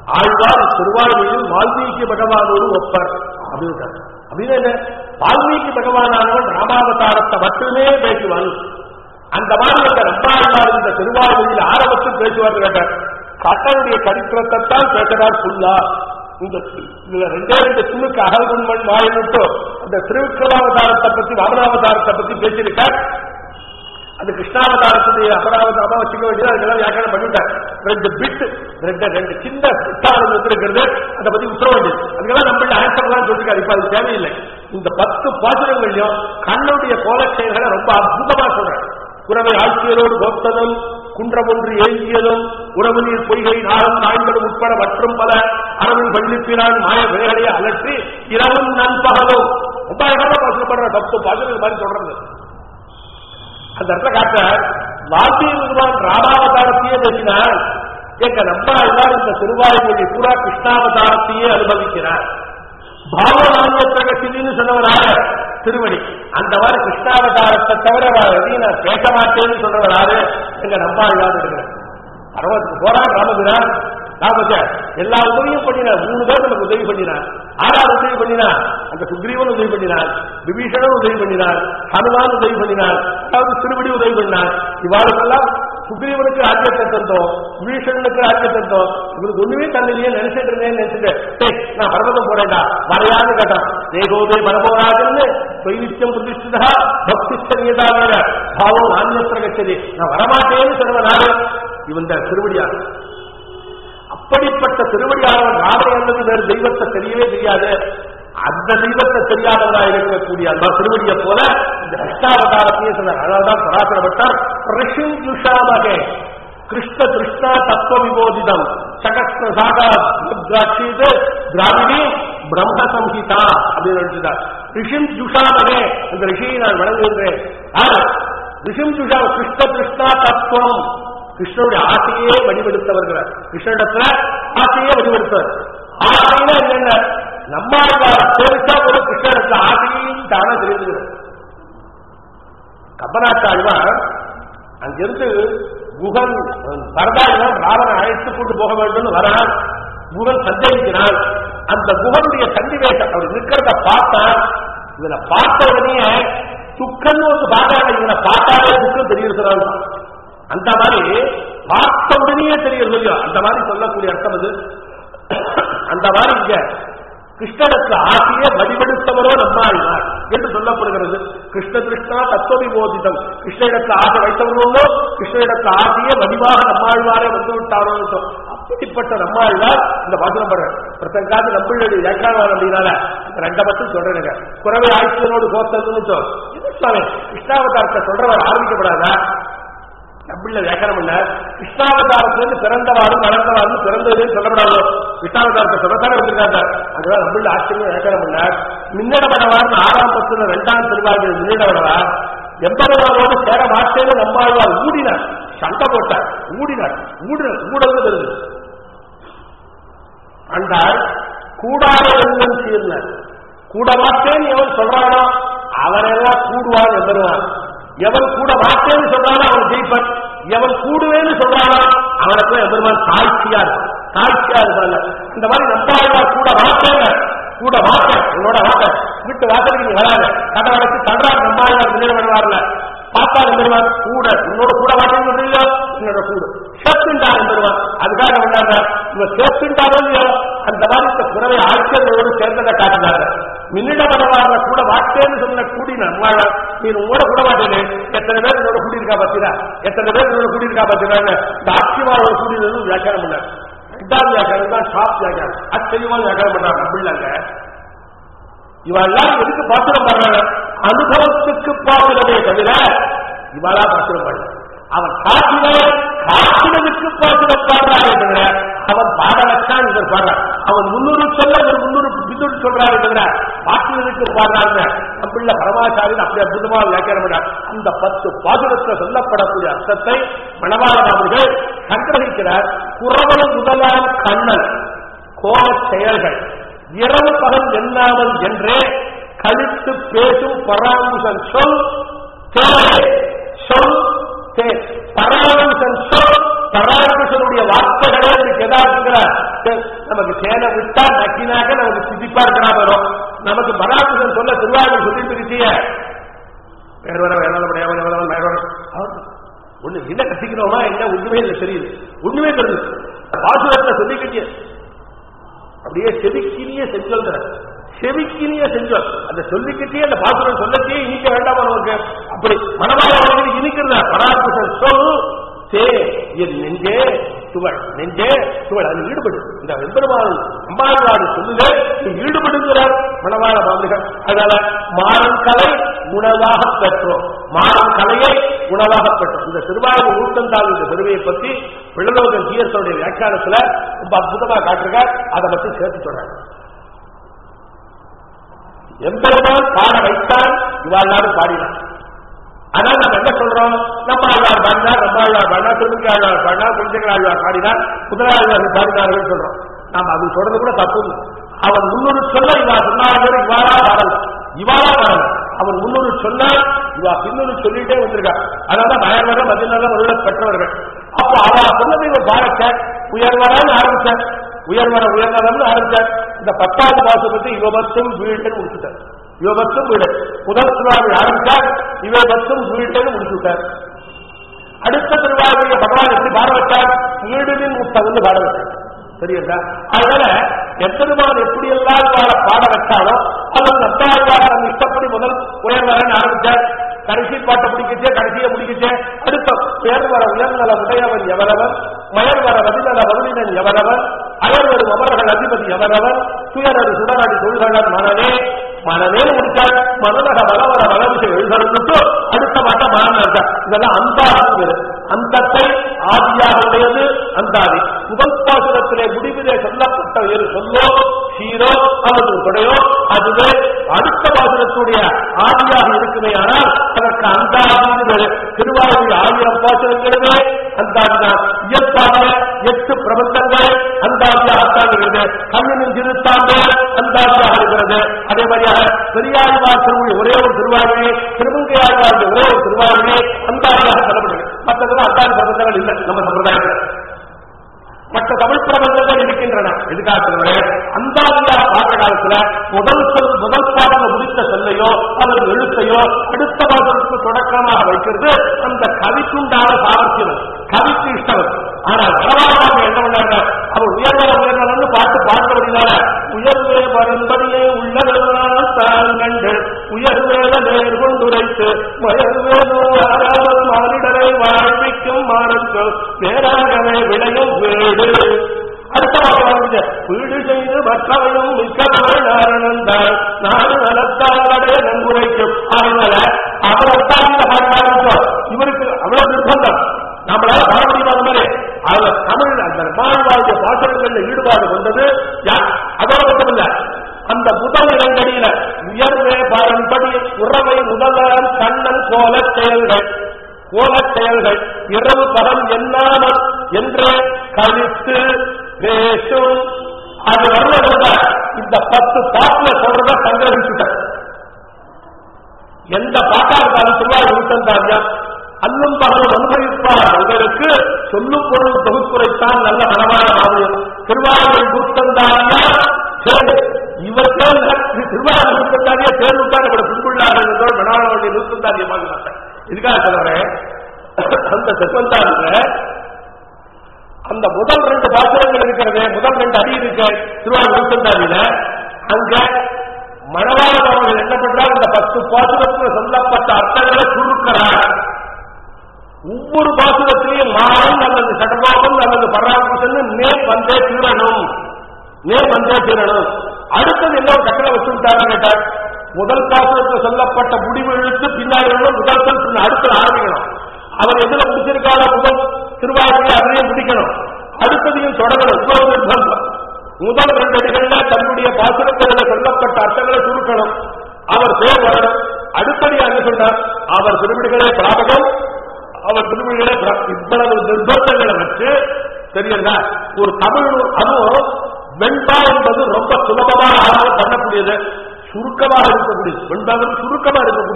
ஆழ்வார் திருவாரூரில் வால்மீகி பகவானோடு ஒப்பர். அப்படின்னு அப்படின்னு என்ன? வால்மீகி பகவானானவன் ராமாவதாரத்தை மட்டுமே பேசுவான். அந்த மாதிரி அந்த ரப்பாழ்வார் இந்த திருவாரூரில் ஆரம்பத்தில் பேசுவார் கேட்டார். கட்டனுடைய சரித்திரத்தை தான் பேசுறார் ஃபுல்லா இந்த ரெண்டே ரெண்டு சுழுக்கு அகல் உண்மன் மாயன்னுட்டு அந்த திருவிக்ரமாவதாரத்தை பத்தி வாமனாவதாரத்தை பத்தி பேசியிருக்கார். அந்த கிருஷ்ணாவதாரத்துடைய அபராவதாரமா வச்சுக்க வேண்டியது அதுக்கெல்லாம் வியாக்கியானம் பண்ணிவிட்டார். ரெண்டு பிட் ரெண்டு ரெண்டு சின்ன பிட்டாளம் வச்சிருக்கிறது. அதை பத்தி உத்தரவு வேண்டியது. அதுக்கெல்லாம் நம்மள ஆன்சர்லாம் சொல்லிருக்காரு இப்ப அது தேவையில்லை. இந்த பத்து பாசுரங்களையும் கண்ணுடைய கோலச்செயல்களை ரொம்ப அற்புதமா சொல்றேன் உறவை ஆட்சியரோடு போத்ததும் குன்றம் ஒன்று ஏங்கியதும் உறவு நீர் பொய்கை நாளும் நாய்களும் உட்பட மற்றும் பல அரவின் பள்ளிப்பினான் மாய வேலையை அலற்றி இரவும் நண்பகலும். ரொம்ப அழகாக பாசுரப்படுற பத்து பாசுரங்கள் மாதிரி சொல்றது. அந்த இடத்துல காட்ட வால்மீகி ராமாவதாரத்தையே பேசினார் எங்க நம்ம எல்லாரும் இந்த திருவாரூரை கூட கிருஷ்ணாவதாரத்தையே அனுபவிக்கிறார். பாவநாமியத்தின்னு சொன்னவராக திருவடி அந்த மாதிரி கிருஷ்ணாவதாரத்தை தவிர நான் பேச மாட்டேன்னு சொல்றவராரு எங்க நம்ம இல்லாத இருக்கிறேன் பர்வத்துக்கு போறான் ராமபிரான் ராமச்சார் எல்லா உதவியும் பண்ணினார். மூணு பேர் நமக்கு உதவி பண்ணினார். ஆறாவது உதவி பண்ணினார். அந்த சுக்ரீவன் உதவி பண்ணினார். விபீஷணன் உதவி பண்ணினார். ஹனுமான் உதவி பண்ணினார். அதாவது திருவடி உதவி பண்ணினார். இவாளுக்கெல்லாம் சுக்ரீவனுக்கு ராஜ்யத்தை தந்தோம். விபீஷணனுக்கு ராஜ்யத்தை தந்தோம். இவருக்கு ஒண்ணுமே தன்னிலேயே நினைச்சிட்டு இருந்தேன் நினைச்சிட்டு "டேய், நான் பர்வதம் போறேன்டா. வரையான்னு கேட்டான். தேகோதே பரமோராஜன்னு வைவித்தியம் பிரதிஷ்டிதா பக்திஸ்தரியதா பாவம் நானியத்திர கச்சதி நான் வரமாட்டேன்னு சொன்னவனாரு இவன் தான் அப்படிப்பட்ட திருவடியாளர் ராமன் என்பது வேறு தெய்வத்தை தெரியவே தெரியாது. அந்த தெய்வத்தை தெரியாதவரா இருக்கக்கூடிய அந்த திருவடியை போல இந்த அஷ்டாவதாரத்தையே சொன்னார் அதனால்தான் பராசரப்பட்டார் பிரசுஷாமக கிருஷ்ண கிருஷ்ணா தத்துவ விபோதிதம் சகஸ்ர சாகா திராட்சீது திராவிடி பிரம்ம சம்ஹிதா அப்படின்னு நினைச்சிட்டார் ரிஷிம் ஜுஷாமகே அந்த ரிஷியை நான் வழங்குகின்றேன் யாரு ரிஷிம் ஜுஷா கிருஷ்ண கிருஷ்ணா தத்துவம். கிருஷ்ணனுடைய ஆசையே வடிவெடுத்தவர்கள் கிருஷ்ணனிடத்துல ஆசையே வடிவெடுத்தவர் ஆசையில என்னென்ன? நம்மாழ்வார சேவிச்சா ஒரு கிருஷ்ணனிடத்துல ஆசையும் தானே தெரியுது கப்பனாச்சாழ்வார் அங்கிருந்து குகன் பரதாழ்வான் ராவனை அழைத்துக் கொண்டு போக வேண்டும் வரான் குகன் சந்தேகிக்கிறான் அந்த குகனுடைய சன்னிவேசம் அவர் நிற்கிறத பார்த்தா இதனை பார்த்த உடனே துக்கன்னு வந்து பார்த்தாங்க இவனை பார்த்தாலே துக்கம் தெரியுறாங்க அந்த மாதிரி பார்த்த உடனே தெரியும் இல்லையோ அந்த மாதிரி சொல்லக்கூடிய அர்த்தம் அது. அந்த மாதிரி இங்க கிருஷ்ணனுக்கு ஆசையை வழிபடுத்தவரோ நம்மாழ்வார் என்று சொல்லப்படுகிறது. கிருஷ்ண கிருஷ்ணா தத்துவ கிருஷ்ணனுக்கு ஆசை வைத்தவர்களோ கிருஷ்ணனுக்கு ஆசையை வடிவாக நம்மாழ்வாரே வந்து விட்டாரோ அப்படிப்பட்ட நம்மாழ்வார் இந்த வாசனம் பண்ற பிரசங்காது நம்மளுடைய வியாக்கியானம் அப்படின்னால ரெண்ட மட்டும் சொல்றேனுங்க. குறவை ஆட்சியனோடு கோத்ததுன்னு சொல் கிருஷ்ணாவதாரத்தை சொல்றவர் ஆரம்பிக்கப்படாதா? நம்மள வியாக்கரம் இல்ல கிருஷ்ணாவதாரத்திலிருந்து பிறந்தவாறும் நடந்தவாறும் பிறந்ததுன்னு சொல்லப்படாதோ? கிருஷ்ணாவதாரத்தை சொல்லத்தானே வந்திருக்காங்க அதுதான் நம்மள ஆச்சரியம் வியாக்கரம் இல்ல மின்னடவடவார்னு ஆறாம் பத்துல ரெண்டாம் திருவாரூர் மின்னடபடவா? எம்பரவாரோடு சேர மாட்டேன்னு நம்மாழ்வார் ஊடினார். சண்டை போட்டார். ஊடினார். ஊடு ஊடல் வருது ஆண்டால் கூடாத எண்ணம் சீர்னார். கூட மாட்டேன்னு எவன் சொல்றானோ அவனெல்லாம் கூடுவான் எம்பருவான் எவன் கூட மாட்டேன்னு சொல்றானோ அவன் ஜெயிப்பன். எவன் கூடுவேன்னு சொல்றானா அவனுக்கு எம்பெருமான் தாழ்ச்சியா இருக்கும். தாழ்ச்சியா இருப்பாங்க இந்த மாதிரி நம்பாழ்வா கூட மாட்டேங்க கூட மாட்டேன் உங்களோட மாட்டேன் வீட்டு வாசலுக்கு நீங்க வராங்க. கடை வடக்கு தடுறாரு நம்பாழ்வார் முன்னேற வருவார்ல. பாப்பா நம்பருவார் கூட உன்னோட கூட மாட்டேன்னு சொல்றீங்களோ? என்னோட கூட. சேர்த்துண்டார் நம்பருவார் அதுக்காக பண்ணாங்க இவன் சேர்த்துண்டாரோ இல்லையோ? அந்த மாதிரி இந்த குறவை ஆட்சியர்களோடு சேர்ந்ததை காட்டினாங்க. மின்னிட பரவாயில்ல கூட வாட்டேன்னு சொன்ன கூடி நம்மாழ நீ உங்களோட கூட மாட்டேன்னு எத்தனை பேர் என்னோட கூடி இருக்கா பாத்தீரா எத்தனை பேர் என்னோட கூடி இருக்கா பாத்தீங்கன்னா இந்த ஆட்சியமாரோட கூடி வியாக்கியானம் பண்ணார். ரெண்டாவது வியாக்கியானம் தான் ஷாப் வியாக்கியானம். ஆச்சரியமான வியாக்கியானம் பண்றாங்க அப்படின்னாங்க இவெல்லாம் எதுக்கு பாத்திரம் பண்றாங்க? அனுபவத்துக்கு பாத்திரமே தவிர இவாளா பாத்திரம் பண்ண அவன் காட்டினவன் காட்டினதுக்கு பாத்திரம் பாடுறாரு தவிர அவன் பாடலத்தான் இவர் பாடுறார். அவன் முன்னூறு சொல்ல இவர் முன்னூறு பின்னூறு சொல்றாரு தவிர பாட்டினதுக்கு பாடுறாங்க அப்படிள்ள பரமாச்சாரியன் அப்படி அற்புதமாக வியாக்கியானம் அந்த பத்து பாசுரத்தில் சொல்லப்படக்கூடிய அர்த்தத்தை மணவாளன் அவர்கள் சங்கிரகிக்கிறார் குறவன் முதலாம் கண்ணன் கோல செயல்கள் இரவு பகல் எண்ணாமல் என்றே கழித்து பேசும் பராமுசன் சொல் தேவை. சொல் தே சொல் பராமரிசனுடைய வார்த்தைகளே இதுக்கு எதா நமக்கு சேனை விட்டா நக்கினாக்க நமக்கு சிதிப்பா இருக்கிறா வரும் நமக்கு பராமரிசன் சொல்ல திருவாரூர் சொல்லி இருக்கிய. வேற வர வேணாலும் எவ்வளவு நேரம் ஒண்ணு என்ன கட்டிக்கிறோமா என்ன? ஒண்ணுமே இல்லை தெரியுது. ஒண்ணுமே தெரியுது. பாசுரத்தை சொல்லிக்கிட்டே அப்படியே செதுக்கினிய செஞ்சல் செவிக்கினிய செஞ்சோம். அந்த சொல்லிக்கிட்டே அந்த பாசுரம் சொல்லத்தையே இனிக்க வேண்டாமா நமக்கு? அப்படி மனமாக இனிக்கிறதா பராமரிசன் சொல் சே என் நெஞ்சே துவள். நெஞ்சே துவள். அது ஈடுபடு. இந்த வெம்பெருமான் அம்பாழ்வாடு சொல்லுங்க ஈடுபடுகிறார் மனவாள மாதிரிகள் அதனால மாறன் கலை உணவாக பெற்றோம். மாறன் கலையை உணவாக பெற்றோம். இந்த திருவாரூர் ஊட்டந்தாள் இந்த பெருமையை பற்றி பிள்ளலோகன் ஜிஎஸ்டைய வியாக்கியானத்துல ரொம்ப அற்புதமா காட்டுங்க அதை பற்றி சேர்த்து சொல்றாங்க எம்பெருமான் பாட வைத்தான் இவாழ்நாடு பாடினான் ஆனால் நம்ம என்ன சொல்றோம்? நம்ம ஆழ்வார் பாடினார் நம்ம ஆழ்வார் பாடினார் திருமிக்கு ஆழ்வார் பாடினார் குழந்தைகள் ஆழ்வார் பாடினார் முதலாழ்வார் பாடினார்கள் சொல்றோம். நாம் அது சொல்றது கூட தப்பு இல்லை. அவன் முன்னூறு சொல்ல இவா சொன்னார்கள் இவாரா பாடல இவாரா பாடல அவன் முன்னூறு சொன்னால் இவா பின்னூறு சொல்லிட்டே வந்திருக்கா அதனால பயர்வர மதிநல உள்ள பெற்றவர்கள். அப்போ அவ சொன்னதை இவன் பாடக்க உயர்வரான்னு ஆரம்பிச்சார். உயர்வர உயர்நலம்னு ஆரம்பிச்சார். இந்த பத்தாவது மாசம் வந்து யுவபத்தும் வீழ்ன்னு முடிச்சுட்டார். யுவபத்தும் வீடு. முதல் திருவாரூர் ஆரம்பித்தார் யுவபத்தும் வீழ்ன்னு முடிச்சுட்டார். அடுத்த திருவாரூரிய பகவான் எப்படி பாட வச்சார் வீடுவின் முத்தகன்னு பாட வச்சார் சரியா? அதனால எப்பெருமான் எப்படி எல்லாம் பாட பாட வச்சாலோ அது நத்தாழ்வார் தன் இஷ்டப்படி முதல் உயர்வரன் ஆரம்பிச்சார். கடைசி பாட்டை பிடிக்கிச்சே கடைசியை முடிக்கச்சே. அடுத்த உயர்வர உயர்நல உடையவன் எவரவன் மயர்வர வதிநல வதுவினன் எவரவன் அயர்வரும் அமரர்கள் அதிபதி எவரவன் துயரது சுடராடி தொழிலாளர் மனதே மனநே முடிச்சார் மனநக வளவர வளவிசை எழுதணும்னு அடுத்த பாட்ட மனநல இதெல்லாம் அந்தாதி அந்தத்தை ஆதியாக உடையது அந்தாதி. முதல் பாசுரத்திலே முடிவிலே சொல்லப்பட்ட ஒரு சொல்லோ சீரோ அல்லது தொடையோ அதுவே அடுத்த பாசுரத்துடைய ஆதியாக இருக்குமே ஆனால் அதற்கு அந்தாதி திருவாரூர் ஆயிரம் பாசுரங்களுமே அந்தாதிதான். இயற்பாக எட்டு பிரபந்தங்கள் அந்தாதியாக இருக்கிறது கண்ணின் திருத்தாங்க அந்தாதியாக இருக்கிறது அதே மாதிரி பெரியாழ்வார் திருமொழி ஒரே ஒரு திருவாரூரே திருமங்கை திருமங்கையாழ்வார் ஒரே ஒரு திருவாரூரே அந்தாதியாக சொல்லப்படுகிறது மற்றதெல்லாம் அந்தாதி பிரபந்தங்கள் இல்லை நம்ம சம்பிரதாயத்தில். மற்ற தமிழ் பிரபந்தங்கள் இருக்கின்றன. எதுக்காக சொல்றேன்? அந்தாதியா பார்த்த காலத்துல முதல் சொல் முதல் பாடல முடித்த சொல்லையோ அல்லது எழுத்தையோ அடுத்த பாடலுக்கு தொடக்கமாக வைக்கிறது அந்த கவிக்குண்டான சாமர்த்தியம். கவிக்கு இஷ்டம். ஆனால் பரவாயில்ல என்ன பண்ணாங்க அவர் உயர்வர உயர்வரன்னு பார்த்து பார்த்தபடினால உயர்வே வரும்படியே உள்ளவர்களான தான் கண்டு உயர்வேல நேர் கொண்டுரைத்து மயர்வேலோ அடி இருக்க திருவாரூர் ஊட்டந்தாரியில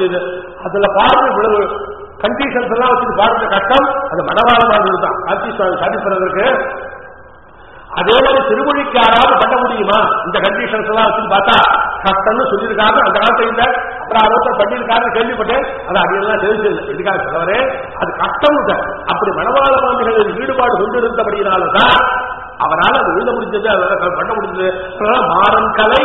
சுருக்கமாக அதுல பாருங்க இவ்வளவு கண்டிஷன்ஸ் எல்லாம் வச்சு பாருங்க கஷ்டம். அது மனவாளமாக தான். காந்தி சுவாமி சாதிப்பதற்கு அதே மாதிரி திருமொழிக்கு யாராவது பண்ண முடியுமா? இந்த கண்டிஷன்ஸ் எல்லாம் வச்சு பார்த்தா கஷ்டம்னு சொல்லியிருக்காங்க அந்த காலத்தை இல்லை. அப்புறம் அறுபத்தர் பண்ணியிருக்காருன்னு கேள்விப்பட்டேன். அது அப்படியெல்லாம் தெரிஞ்சது இதுக்காக சொல்றே அது கஷ்டம் அப்படி மனவாள மாமிகளில் ஈடுபாடு கொண்டிருந்தபடியினாலதான் அவரால் அது எழுத முடிஞ்சது அவரால் பண்ண முடிஞ்சது. மாறன் கலை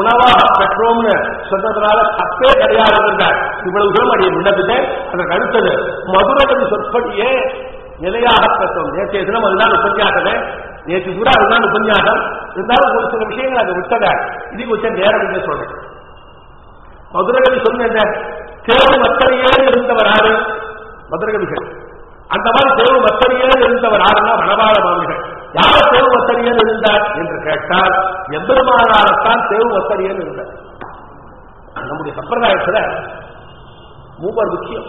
உணவாக பெற்றோம்னு சொன்னதுனால தப்பே கிடையாது என்றார். இவ்வளவு தூரம் அடைய விண்ணப்பிட்டேன் அதற்கு அடுத்தது மதுரவதி சொற்படியே நிலையாக பெற்றோம். நேற்றைய தினம் அதுதான் உபன்யாசமே. நேற்று கூட அதுதான் உபன்யாசம். இருந்தாலும் ஒரு சில விஷயங்கள் அதை விட்டத. இது கொஞ்சம் நேரம் என்று சொல்றேன் மதுரகவி சொன்ன தேர்வு மத்தனையே இருந்தவர் ஆறு மதுரகவிகள் அந்த மாதிரி தேர்வு மத்தனையே இருந்தவர் ஆறுனா வனவாள மாமிகள் யார் தேவ மத்தனியன் இருந்தார் என்று கேட்டால் எம்பெருமானாரத்தான் தேவ மத்தனியன் இருந்தார். நம்முடைய சம்பிரதாயத்துல மூவர் முக்கியம்.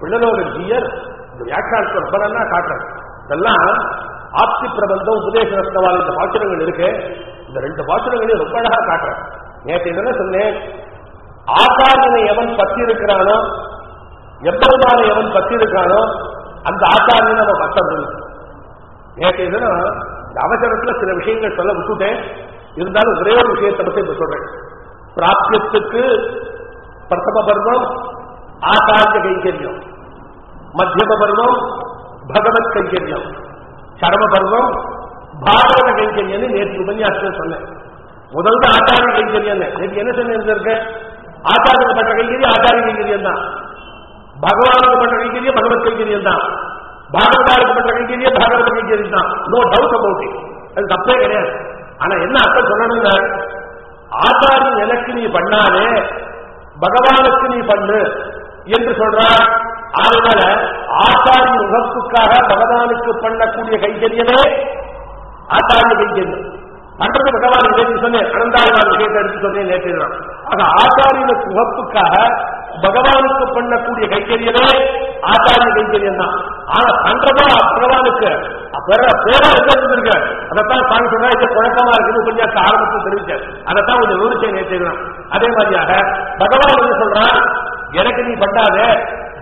பிள்ளலோக ஜீயர் இந்த வியாக்கியானத்தை ரொம்ப நல்லா இதெல்லாம் ஆப்தி பிரபந்தம் உபதேச ரத்னவால் இந்த வாசனங்கள் இருக்கு. இந்த ரெண்டு வாசனங்களையும் ரொம்ப அழகா காட்டுறேன் நேற்று என்ன சொன்னேன்? ஆச்சாரியனை எவன் பத்தி இருக்கிறானோ எப்பெருமான எவன் பத்தி இருக்கானோ அந்த ஆச்சாரியனை நம்ம பத்தம் நேற்று எதுனா இந்த அவசரத்துல சில விஷயங்கள் சொல்ல விட்டுட்டேன். இருந்தாலும் ஒரே ஒரு விஷயத்தை பத்தி இப்ப சொல்றேன். பிராப்தியத்துக்கு பிரதம பர்வம் ஆச்சாரிய கைங்கரியம். மத்தியம பர்வம் பகவத் கைங்கரியம். சரம பர்வம் பாரத கைங்கரியம் நேற்று உபன்யாசத்தில் சொன்னேன். முதல்ல ஆச்சாரிய கைங்கரியம் நேற்று என்ன சொன்ன ஆச்சாரியப்பட்ட பண்ற கைங்கரியம் ஆச்சாரிய கைங்கரியம் தான். பகவானுக்கு பண்ற கைங்கரியம் பகவத் கைங்கரியம் தான். பாகவதாருக்கு பண்ற கைங்கரியம் பாகவத கைங்கரியம் தான் நோ டவுட் அபவுட் இட் அது தப்பே கிடையாது. ஆனா என்ன அர்த்தம் சொல்லணும்னா ஆச்சாரியன் நிலைக்கு நீ பண்ணாலே பகவானுக்கு நீ பண்ணு என்று சொல்றார். அதனால ஆச்சாரிய முகப்புக்காக பகவானுக்கு பண்ணக்கூடிய கைங்கரியமே ஆச்சாரிய கைங்கரியம் பண்றது பகவான் இதை சொன்னேன். அனந்தாயமான விஷயத்தை எடுத்து சொன்னேன் நேற்று தினம். ஆக ஆச்சாரியனுக்கு பகவானுக்கு பண்ணக்கூடிய கைங்கரியமே ஆச்சாரிய கைங்கரியம் தான். ஆனா பண்றதா பகவானுக்கு பேர பேரா இருந்திருக்கு அதைத்தான் சாமி சொல்றா இது குழப்பமா இருக்குன்னு உபன்யாச ஆரம்பத்தில் தெரிவிச்சேன் அதைத்தான் கொஞ்சம் விவரிச்சேன் நேற்று தினம். அதே மாதிரியாக பகவான் என்ன சொல்றான் எனக்கு நீ பண்ணாதே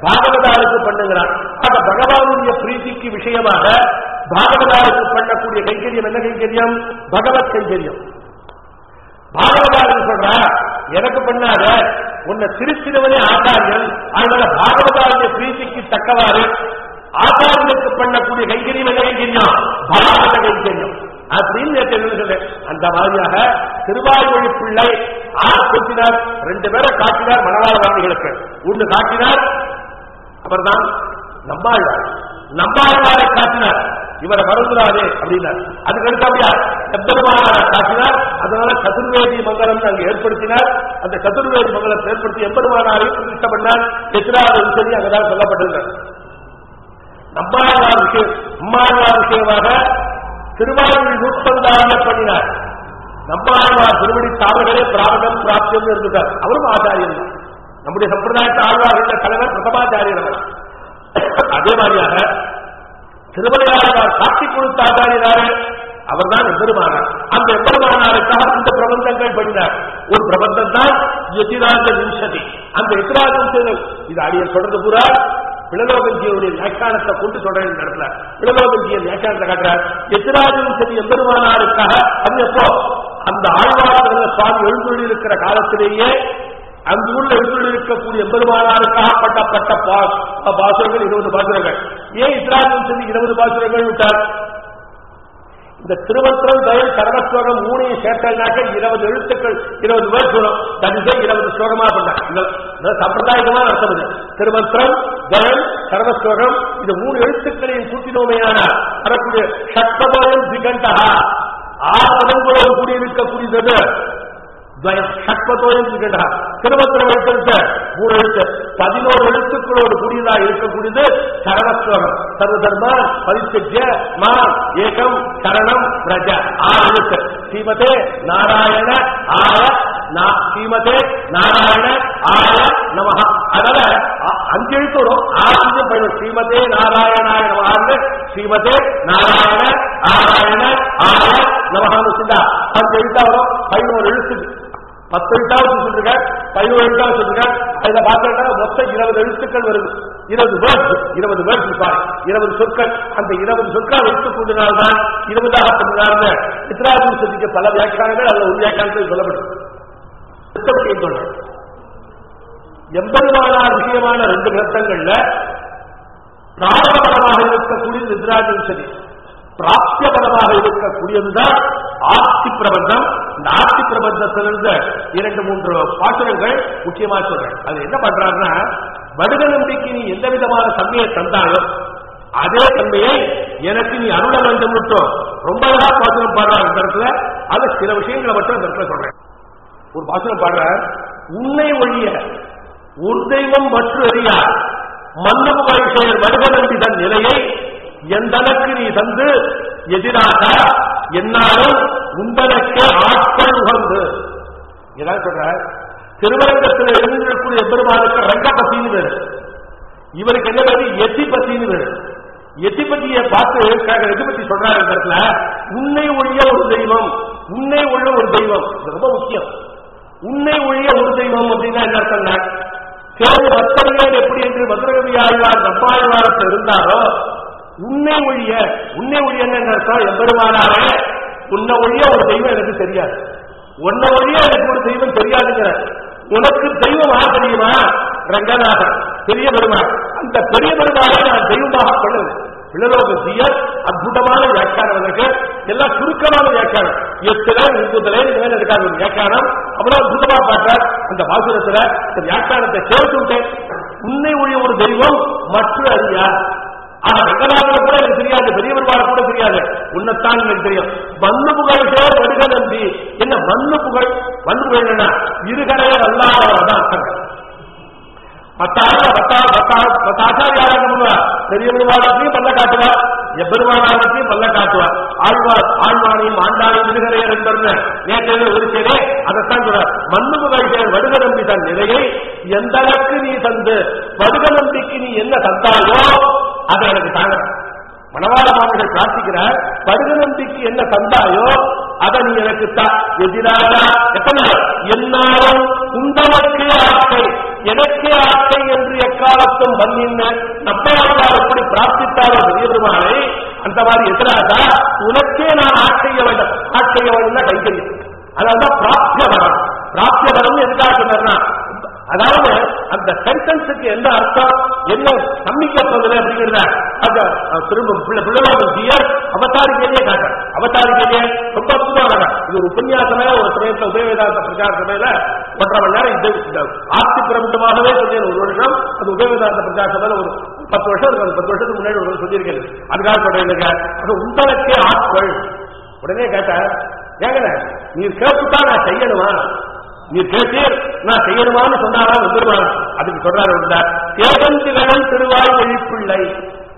பாகவதாருக்கு பண்ணுங்கிறான் ஆக பகவானுடைய பிரீத்திக்கு விஷயமாக பாகவதாருக்கு பண்ணக்கூடிய கைங்கரியம் என்ன கைங்கரியம்? பகவத் கைங்கரியம். பாகவதாரன் சொல்றா எனக்கு பண்ணாத உன்னை திருச்சினவனே ஆச்சாரியன் அதனால பாகவதாருடைய பிரீத்திக்கு தக்கவாறு ஆச்சாரியனுக்கு பண்ணக்கூடிய கைங்கரியம் என்ன கைங்கரியம் பாகவத அப்படின்னு அந்த மாதிரியாக திருவாய்மொழி பிள்ளை ஆர் ரெண்டு பேரை காட்டினார் மணவாளவாதிகளுக்கு ஒன்று காட்டினார் அவர்தான் நம்பாழ்வார். நம்பாழ்வாரை காட்டினார். இவரை மறந்துடாதே அப்படின்னார். அதுக்கு அடுத்தபடியா எம்பெருமானாரை காட்டினார். அதனால சதுர்வேதி மங்கலம் அங்கு ஏற்படுத்தினார். அந்த சதுர்வேதி மங்கலத்தை ஏற்படுத்தி எம்பெருமானாரையும் பிரதிஷ்ட பண்ணார். எத்திராவது சரி அங்கதான் சொல்லப்பட்டிருந்தார் நம்மாழ்வார் விஷயம் அம்மாழ்வார் விஷயமாக திருவாரூர் நூற்றந்தாங்க பண்ணினார். நம்மாழ்வார் திருவடி தாவர்களே பிராமணம் பிராப்தியம் இருந்துட்டார் அவரும் ஆச்சாரியன் நம்முடைய சம்பிரதாயத்தை ஆழ்வார்கள் தலைவர் பிரதமாச்சாரியர் அவர். அதே மாதிரியாக திருமலையாளர் காட்டி கொடுத்த அவர் அவர்தான் எம்பெருமானார். அந்த எம்பெருமானாருக்காக இந்த பிரபந்தங்கள் பண்ணினார். ஒரு பிரபந்தம் தான் யதிராஜ விம்சதி. அந்த யதிராஜ இது அடியர் சொல்றது பூரா பிளலோகஞ்சியுடைய வியாக்கியானத்தை கொண்டு சொல்றேன் இந்த இடத்துல. பிளலோகஞ்சிய வியாக்கியானத்தை காட்டுறார். எத்திராஜன் விம்சதி எம்பெருமானாருக்காக அது எப்போ? அந்த ஆழ்வார்கள் சுவாமி எழுந்துள்ளி இருக்கிற காலத்திலேயே அந்த ஊர்ல எழுந்துள்ளி இருக்கக்கூடிய எம்பெருமானாருக்காக பட்டப்பட்ட பா- பாசுரங்கள் இருபது பாசுரங்கள். ஏன் இஸ்ராஜன் சொல்லி இருபது பாசுரங்கள் விட்டார்? இந்த திருமந்திரம் தயல் சரவஸ்லோகம் மூணையும் சேர்த்தல்னாக்க இருபது எழுத்துக்கள் இருபது பேர் சொல்லும். தனிசை இருபது ஸ்லோகமா பண்ணாங்க இந்த- சம்பிரதாயமா அர்த்தம் இது திருமந்திரம் தயல் சரவஸ்லோகம் இது மூணு எழுத்துக்களையும் கூட்டினோமையான வரக்கூடிய சட்பதோயம் திகண்டா ஆறு பதங்களோடு கூடியிருக்கக்கூடியது ஷட்பத்தோயம் திகண்டா திருமந்திரம் எழுத்து மூணு எழுத்து. பதினோரு எழுத்துக்களோடு கூடியதா இருக்கக்கூடியது சரணஸ்வரம் சர்வதர்ம பரிசுஜ மா ஏகம் சரணம் பிரஜ. ஆறு எழுத்து. ஸ்ரீமதே நாராயண ஆய நா- ஸ்ரீமதே நாராயண ஆய நம அதனால அ- அஞ்சு எழுத்து வரும். ஆறு பயணம் ஸ்ரீமதே நாராயணாய நமஹான்னு ஸ்ரீமதே நாராயண ஆராயண ஆய நமஹான்னு சொன்னா அஞ்சு எழுத்தா வரும். பதினோரு எழுத்து பத்து எழுத்தாவது சொல்லிருக்க பதினோரு எழுத்தாவது சொல்லிருக்க அதுல பார்த்தா மொத்தம் இருபது எழுத்துக்கள் வருது. இருபது வேர்ட்ஸ் இருபது வேர்ட்ஸ் சாரி இருபது சொற்கள். அந்த இருபது சொற்கள் வைத்துக் தான் இருபதாக சொன்னதாக சித்ராஜன் சதிக்க பல வியாக்கியானங்கள் அதுல ஒரு வியாக்கியானத்தில் சொல்லப்படும் புத்தகத்தையும் சொல்றேன் விஷயமான ரெண்டு கிரந்தங்கள்ல பிராரபரமாக இருக்கக்கூடிய நித்ராஜன் சதி. பிராப்தியபரமாக இருக்கக்கூடியதுதான் ஆட்சி பிரபந்தம். இந்த ஆட்சி பிரபந்தத்திலிருந்து இரண்டு மூன்று பாசுரங்கள் முக்கியமா சொல்றேன். அது என்ன பண்றாருன்னா வடுக நம்பிக்கை நீ எந்த விதமான தன்மையை தந்தாயோ அதே தன்மையை எனக்கு நீ அருள வேண்டும் மட்டும் ரொம்ப அழகா பாசுரம் பாடுறாரு இந்த இடத்துல. அது சில விஷயங்களை மட்டும் இந்த இடத்துல சொல்றேன். ஒரு பாசுரம் பாடுற உன்னை ஒழிய ஒரு தெய்வம் மற்ற அறியார். மன்னமுகை செயல் வடுக நம்பி தன் எந்த அளவுக்கு நீ தந்து எதிராக என்னாலும் உந்தனக்கு ஆட்கள் உகந்து. இதான் சொல்ற திருவரங்கத்தில் எழுந்திருக்கூடிய பெருமானுக்கு ரங்கபத்தின்னு பேரு. இவருக்கு என்ன பேரு? எத்திபத்தின்னு பேரு. எத்திபத்தியை பார்த்து எதிபத்தி சொல்றாரு இந்த இடத்துல உன்னை ஒழிய ஒரு தெய்வம் உன்னை உள்ள ஒரு தெய்வம். இது ரொம்ப முக்கியம். உன்னை ஒழிய ஒரு தெய்வம் அப்படின்னா என்ன அர்த்தம் தேர்வு பக்தர்கள் எப்படி என்று மதுரகவி ஆழ்வார் நப்பாழ்வாரத்தில் இருந்தாரோ உன்னை ஒழிய உன்னை ஒழிய என்ன அர்த்தம் எம்பெருமானாரே உன்னை ஒழிய ஒரு தெய்வம் எனக்கு தெரியாது. உன்னை ஒழிய எனக்கு ஒரு தெய்வம் தெரியாதுங்கிற. உனக்கு தெய்வம் ஆக தெரியுமா? ரங்கநாதன் பெரிய பெருமாள் அந்த பெரிய பெருமாளை நான் தெய்வமாக கொள்ளுவேன் பிள்ளலோகத்தியர் அற்புதமான வியாக்கியானம் எனக்கு. எல்லாம் சுருக்கமான வியாக்கியானம். எத்தனை முப்பதுல மேல இருக்காது. ஒரு வியாக்கியானம் அவ்வளவு அற்புதமா பார்த்தார். அந்த பாசுரத்துல இந்த வியாக்கியானத்தை சேர்த்து விட்டேன். உன்னை ஒழிய ஒரு தெய்வம் மற்ற அறியா ஆனா ரங்கநாதனை கூட எனக்கு தெரியாது பெரிய கூட தெரியாது. உன்னைத்தான் எனக்கு தெரியும். மண்ணு புகழ் சேர் வடுக நம்பி என்ன மண்ணு புகழ் மண்ணு புகழ் என்னன்னா இருகரையர் அல்லாதவதான் அர்த்தம் பத்தாயிரம் பத்தா பத்தா பத்தாச்சாரியாரா பண்ணுவா பெரிய பெருமாளத்தையும் பல்ல காட்டுவா. எப்பெருமானாரத்தையும் பல்ல காட்டுவா. ஆழ்வார் ஆழ்வானையும் ஆண்டானையும் விடுகரையர் என்பது நேற்று ஒரு சேரே அதைத்தான் சொல்றார். மண்ணு புகழ்கள் வடுக நம்பி தன் நிலையை எந்த அளவுக்கு நீ தந்து வடுக நம்பிக்கு நீ என்ன தந்தாயோ அதை எனக்கு தாங்க மணவாள மாமன்கள் பிரார்த்திக்கிறார் படுக நம்பிக்கு என்ன தந்தாயோ அதை நீ எனக்கு எதிராக எத்தனை என்னாலும் உண்டவர்க்கு ஆசை எனக்கே ஆசை என்று எக்காலத்தும் வந்தின்ன நப்பையாளர் எப்படி பிரார்த்தித்தாரோ பெரியபெருமானை அந்த மாதிரி எதிராக உனக்கே நான் ஆட்செய்ய வேண்டும் ஆட்செய்ய வேண்டும் கைத்தறியும் அதான் பிராப்திய வரம் பிராப்திய வரம் எதுக்காக சொன்னா அதாவது அந்த சென்டென்ஸுக்கு என்ன அர்த்தம்? என்ன நம்பிக்கப்படுது அப்படிங்கிறத அந்த திரும்ப பிள்ளை பிள்ளைவாங்க அவதாரிக்கையிலே காட்ட அவதாரிக்கையிலே ரொம்ப அற்புதமாக இது ஒரு உபன்யாசமே ஒரு சமயத்தில் உபயவேதாந்த பிரச்சார சபையில ஒன்றரை மணி நேரம் இந்த இந்த ஆட்சி பிரபந்தமாகவே சொன்னேன் ஒரு வருஷம் அது உபயவேதாந்த பிரச்சார சபையில ஒரு பத்து வருஷம் பத்து வருஷத்துக்கு முன்னாடி ஒரு வருஷம் சொல்லியிருக்கேன். அதுக்காக சொல்றேன் அது உங்களுக்கே ஆட்கள் உடனே கேட்டேன் ஏங்கண்ணே நீ கேட்டுதான் நான் செய்யணுமா? நீ பேசி நான் செய்யணுமான்னு சொன்னாரா பெருமாள் அதுக்கு சொல்றாரு உள்ள தேவந்திகழன் திருவாய் வழிப்பிள்ளை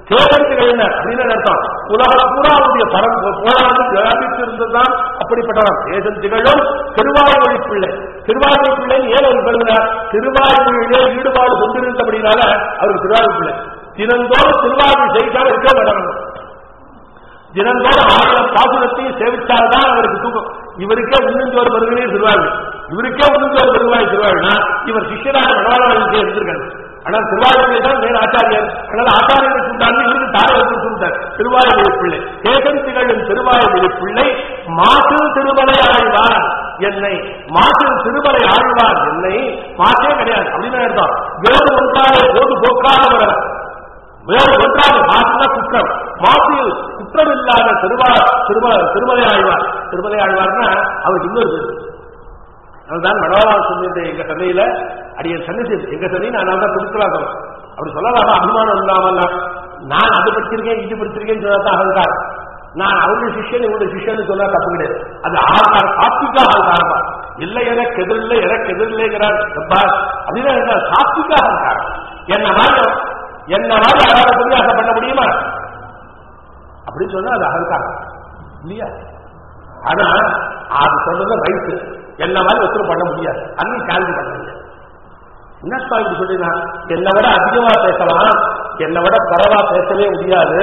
தேவந்திகள் அப்படின்னு அர்த்தம். உலகம் பூரா அவருடைய பரம் போராண்டு வியாபித்திருந்ததுதான் அப்படிப்பட்டவன். தேசந்திகளும் திருவாய் வழிப்பிள்ளை திருவாய் வழிப்பிள்ளை ஏன் அவர் பெறுகிறார் திருவாய்மொழியிலே ஈடுபாடு கொண்டிருந்தபடினால அவருக்கு திருவாய் பிள்ளை. தினந்தோறும் திருவாரூர் செய்தால் இருக்க மாட்டாங்க தினந்தோறும் ஆயிரம் பாசுரத்தையும் சேவித்தால்தான் அவருக்கு தூக்கம். இவருக்கே உண்ணஞ்சோறு வருகிறே திருவாரூர் இவருக்கே உண்ணஞ்சோறு வருவாய் திருவாரூர்னா இவர் சிஷ்யராக மனவாளர்களுக்கு இருந்திருக்காங்க ஆனால் திருவாரூரில் தான் வேறு ஆச்சாரியர். ஆனால் ஆச்சாரியருக்கு உண்டான இவருக்கு தாரை வந்து கொடுத்தார் திருவாரூர் பிள்ளை. தேசம் திகழும் திருவாரூர் பிள்ளை மாசு திருமலை ஆழ்வார் என்னை. மாசு திருமலை ஆழ்வார் என்னை. மாசே கிடையாது அப்படின்னு தான். வேறு ஒன்றாக போது போக்காதவர். வேறு ஒன்றாக மாசுனா குற்றம். மாசு குற்றம் இல்லாத திருவா திருமலை ஆழ்வார். திருமலை ஆழ்வார்னா அவருக்கு இன்னொரு அதுதான் மனோபால் சொன்னிருந்த எங்க சபையில அடிய சன்னிசி எங்க சபை நான் தான் கொடுக்கலாம் அப்படி சொல்லலாமா? அபிமானம் இல்லாமல் நான் அது படிச்சிருக்கேன் இது படிச்சிருக்கேன்னு சொன்னா அகங்காரம். நான் அவருடைய சிஷ்யன் இவருடைய சிஷ்யன் சொன்னா தப்பு கிடையாது. அது ஆகார சாத்விகா அகங்காரமா? இல்லை எனக்கு எதிரில்லை எனக்கு எதிரில்லைங்கிறார். செவ்வாய் அப்படின்னா என்ன? சாத்விகா அகங்காரம். என்ன மாதிரி என்ன மாதிரி யாராவது சன்னியாசம் பண்ண முடியுமா? அப்படின்னு சொன்னா அது அகங்காரம். இல்லையா? ஆனா அது சொன்னது ரைட்டு என்ன மாதிரி ஒருத்தர் பண்ண முடியாது. அன்னி கேள்வி பண்ண முடியாது. என்ன சுவாமி இப்படி என்னை விட அதிகமா பேசலாம். என்னை விட குறைவா பேசவே முடியாது.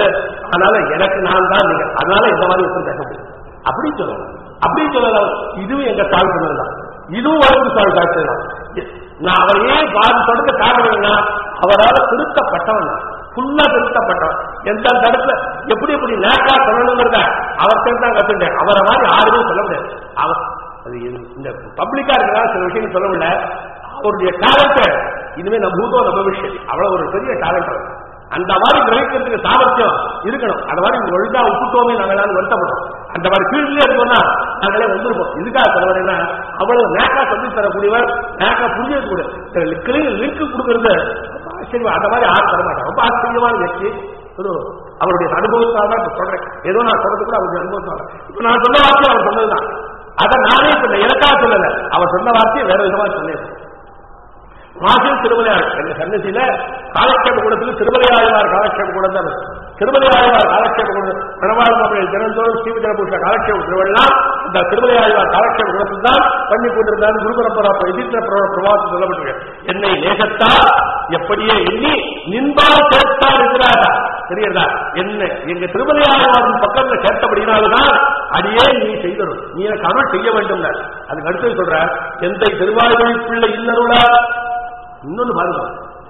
அதனால எனக்கு நான் தான் நீங்க அதனால இந்த மாதிரி ஒருத்தர் பேச முடியும் அப்படின்னு சொல்லலாம். அப்படி சொல்லலாம். இதுவும் எங்க தாய் சொன்னதுதான் இதுவும் வரைக்கும் சுவாமி காட்சி நான் அவரையே பாதி தொடக்க காரணம்னா அவரால் திருத்தப்பட்டவன் ஃபுல்லா திருத்தப்பட்டவன். எந்த இடத்துல எப்படி எப்படி நேக்கா சொல்லணுங்கிறத அவர்கிட்ட தான் கத்துட்டேன் அவரை மாதிரி யாருமே சொல்ல முடியாது. அவர் அது இந்த பப்ளிக்கா இருக்கிறதா சில விஷயம் சொல்ல முடியல. அவருடைய டேலண்ட் இனிமே நம்ம பூதம் நம்ம விஷயம். அவ்வளவு ஒரு பெரிய டேலண்ட் அந்த மாதிரி கிரகிக்கிறதுக்கு சாமர்த்தியம் இருக்கணும். அந்த மாதிரி ஒழுங்கா உப்புட்டோமே நாங்க எல்லாரும் வருத்தப்படுறோம். அந்த மாதிரி ஃபீல்ட்லயே இருக்கோம்னா நாங்களே வந்திருப்போம். இதுக்காக தலைவர்னா அவ்வளவு நேக்கா சொல்லி தரக்கூடியவர் நேக்கா புரிஞ்சது கூட லிங்க் கொடுக்கறது சரி அந்த மாதிரி ஆள் தரமாட்டேன் ரொம்ப ஆச்சரியமான வெற்றி. ஒரு அவருடைய அனுபவத்தால் தான் இப்ப சொல்றேன். ஏதோ நான் சொல்றது கூட அவருடைய அனுபவத்தால். இப்ப நான் சொன்ன வார்த்தை அவர் சொன்னதுதான். அதை நானே சொன்னேன் எனக்காக சொல்லல. அவர் சொன்ன வார்த்தையை வேற விதமா சொன்னேன். மாசில் திருமலையார் எங்க சன்னதியில காலக்ஷேப கூடத்தில் திருமலையாழ்வார் காலக்ஷேப கூடம் தான் திருமலையாழ்வார் காலக்ஷேப கூடம் மணவாள் மாப்பிள்ளை தினந்தோறும் ஸ்ரீவிஜயபூஷ காலக்ஷேப திருவள்ளாம் இந்த திருமலையாழ்வார் காலக்ஷேப கூடத்தில் தான் பண்ணி கொண்டிருந்தார் குரு பரம்பரா எதிர்த்த பிரவாசம் சொல்லப்பட்டிருக்கு. என்னை நேசத்தால் எப்படியே எண்ணி நின்பால் சேர்த்தார் இருக்கிறாரா தெரியல என்ன? எங்க திருமலையாழ்வாரின் பக்கத்துல கேட்டபடினால்தான் அடியே நீ செய்தரும் நீ எனக்கு அருள் செய்ய வேண்டும் அதுக்கு அடுத்து சொல்ற? எந்த திருவாய்மொழி பிள்ளை இல்லருளா? இன்னொன்னு பாருங்க.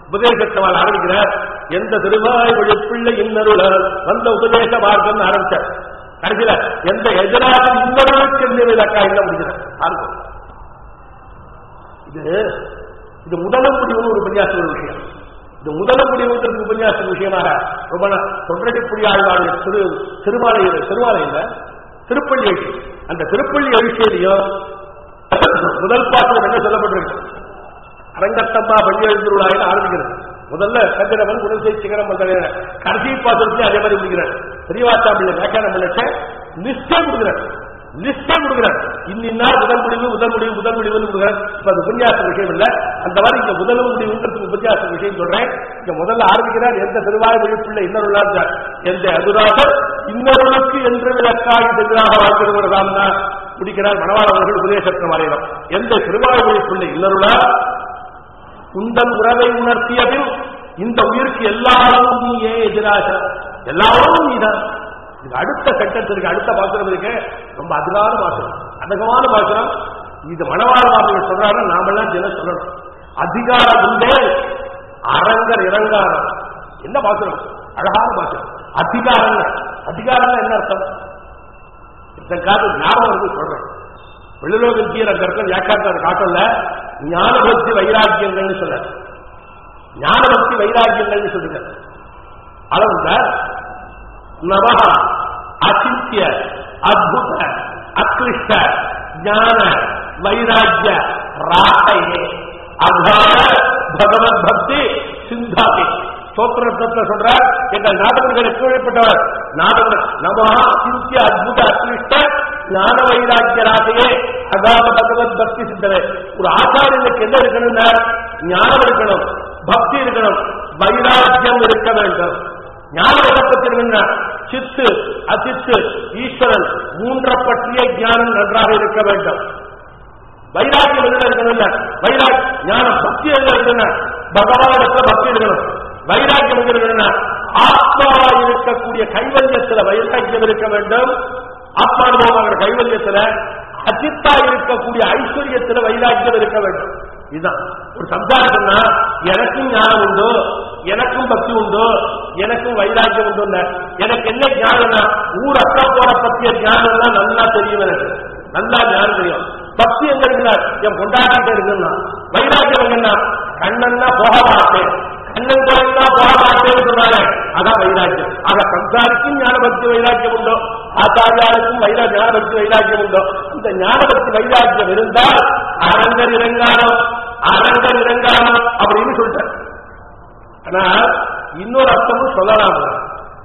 உபதேசத்தவாள் ஆரம்பிக்கிறார் எந்த திருவாய் பிள்ளை இன்னருள வந்த உபதேச மார்க்கம் ஆரம்பிச்சார் கடைசியில எந்த எதிராக இன்னொருவருக்கு என்ன இல்ல முடிக்கிறார் இது இது முதலும் முடிவுன்னு ஒரு உபன்யாச ஒரு விஷயம். இது முதல முடிவுங்கிறது உபன்யாச விஷயமாக ரொம்ப நா- தொண்டடிப்புடி ஆழ்வாருடைய திரு திருமாலை திருமாலையில் திருப்பள்ளி எழுச்சி அந்த திருப்பள்ளி எழுச்சியிலையும் முதல் பாசனம் என்ன சொல்லப்பட்டிருக்கு? அரங்கத்தம்மா பள்ளி எழுந்துள்ளாயின்னு ஆரம்பிக்கிறது. முதல்ல கதிரவன் குணசை சிகரம் வந்த கடைசி பாசனத்தையும் அதே மாதிரி முடிக்கிறார். பெரியவாச்சா பிள்ளை வியாக்கியானம் பண்ணிட்டு நிச்சயம் கொடுக்கிறார் லிஸ்டா கொடுக்கிறார். இன்னார் முதல் முடிவு முதல் முடிவு முதல் முடிவுன்னு கொடுக்கிறார். இப்ப அது உபன்யாச விஷயம் இல்ல. அந்த மாதிரி இங்க முதல் முடிவுங்கிறது உபன்யாச விஷயம் சொல்றேன். இங்க முதல்ல ஆரம்பிக்கிறார் எந்த திருவாய் விழிப்புள்ள இன்னொரு எந்த அதுராசர் இன்னொருளுக்கு என்று விளக்காய் எதிராக வாழ்க்கிறவர்தான் முடிக்கிறார் மணவாளர்கள் உபதேசத்தின மாறிடம் எந்த திருவாய் விழிப்புள்ள இன்னொருளா உந்தன் உறவை உணர்த்தியதில் இந்த உயிருக்கு எல்லாரும் நீயே எதிராக. எல்லாரும் நீதான். இது அடுத்த கட்டத்திற்கு அடுத்த பாசுரம் இருக்கு ரொம்ப அதிகார பாசுரம் அதிகமான பாசுரம் இது மனவாள வார்த்தைகள் சொல்றாரு நாமெல்லாம் தினம் சொல்லணும். அதிகாரம் உண்டே. அரங்கர் இறங்காரம். என்ன பாசுரம் அழகான பாசுரம் அதிகாரம் அதிகாரம் என்ன அர்த்தம்? இதற்காக ஞாபகம் வந்து சொல்றேன். வெள்ளலோகம் கீர அந்த இடத்துல காட்டல. ஞானபக்தி வைராக்கியங்கள்னு சொல்ல ஞானபக்தி வைராக்கியங்கள்னு சொல்லுங்க அளவுங்க நவ அச்சித்ய அத்புத அக்லிஷ்ட ஞான வைராக்கிய ராட்டையே அகார பகவத் பக்தி சிந்தாதி ஸ்தோத்திரத்தை சொல்ற எங்கள் நாடகங்கள் கீழ்ப்பட்டவர் நாடகங்கள் நமஹா சிந்திய அத்புத அக்லிஷ்ட ஞான வைராக்கிய ராசையே அகார பகவத் பக்தி சிந்தனை ஒரு ஆச்சாரியனுக்கு என்ன இருக்கணும்னா ஞானம் இருக்கணும் பக்தி இருக்கணும் வைராக்கியம் இருக்க வேண்டும். ஞான என்ன சித்து அசித்து ஈஸ்வரன் மூன்ற பற்றிய ஞானம் நன்றாக இருக்க வேண்டும். வைராக்கியம் எதுல இருக்கணும் வைராக் ஞானம் பக்தி எதுல இருக்கணும்? பக்தி இருக்கணும். வைராக்கியம் எங்க ஆத்மாவா இருக்கக்கூடிய கைவல்யத்துல வைராக்கியம் இருக்க வேண்டும். ஆத்மானுபவங்கிற கைவல்யத்துல அஜித்தா இருக்கக்கூடிய ஐஸ்வர்யத்துல வைராக்கியம் இருக்க வேண்டும். இதுதான். ஒரு சம்சாரம் சொன்னா எனக்கும் ஞானம் உண்டு எனக்கும் பக்தி உண்டு எனக்கும் வைராக்கியம் உண்டு எனக்கு என்ன ஞானம்னா ஊர் அக்கா போற பத்திய ஞானம் தான் நல்லா தெரியும் எனக்கு. நல்லா ஞானம் தெரியும். பக்தி எங்க இருக்குன்னா என் கொண்டாடிட்டு இருக்குன்னா. வைராக்கியம் எங்கன்னா கண்ணன்னா போக மாட்டேன். கண்ணன் குறைந்தா போக மாட்டேன்னு சொன்னாங்க அதான் வைராக்கியம். ஆக சம்சாரிக்கும் ஞானபக்தி வைராக்கியம் உண்டோ. ஆச்சாரியாருக்கும் வைரா ஞானபக்தி வைராக்கியம் உண்டோ. இந்த ஞானபக்தி வைராக்கியம் இருந்தால் அரங்கர் இறங்கானம் அரங்கர் இறங்கானம் அப்படின்னு சொல்லிட்டார். ஆனா இன்னொரு அர்த்தமும் சொல்லலாம்.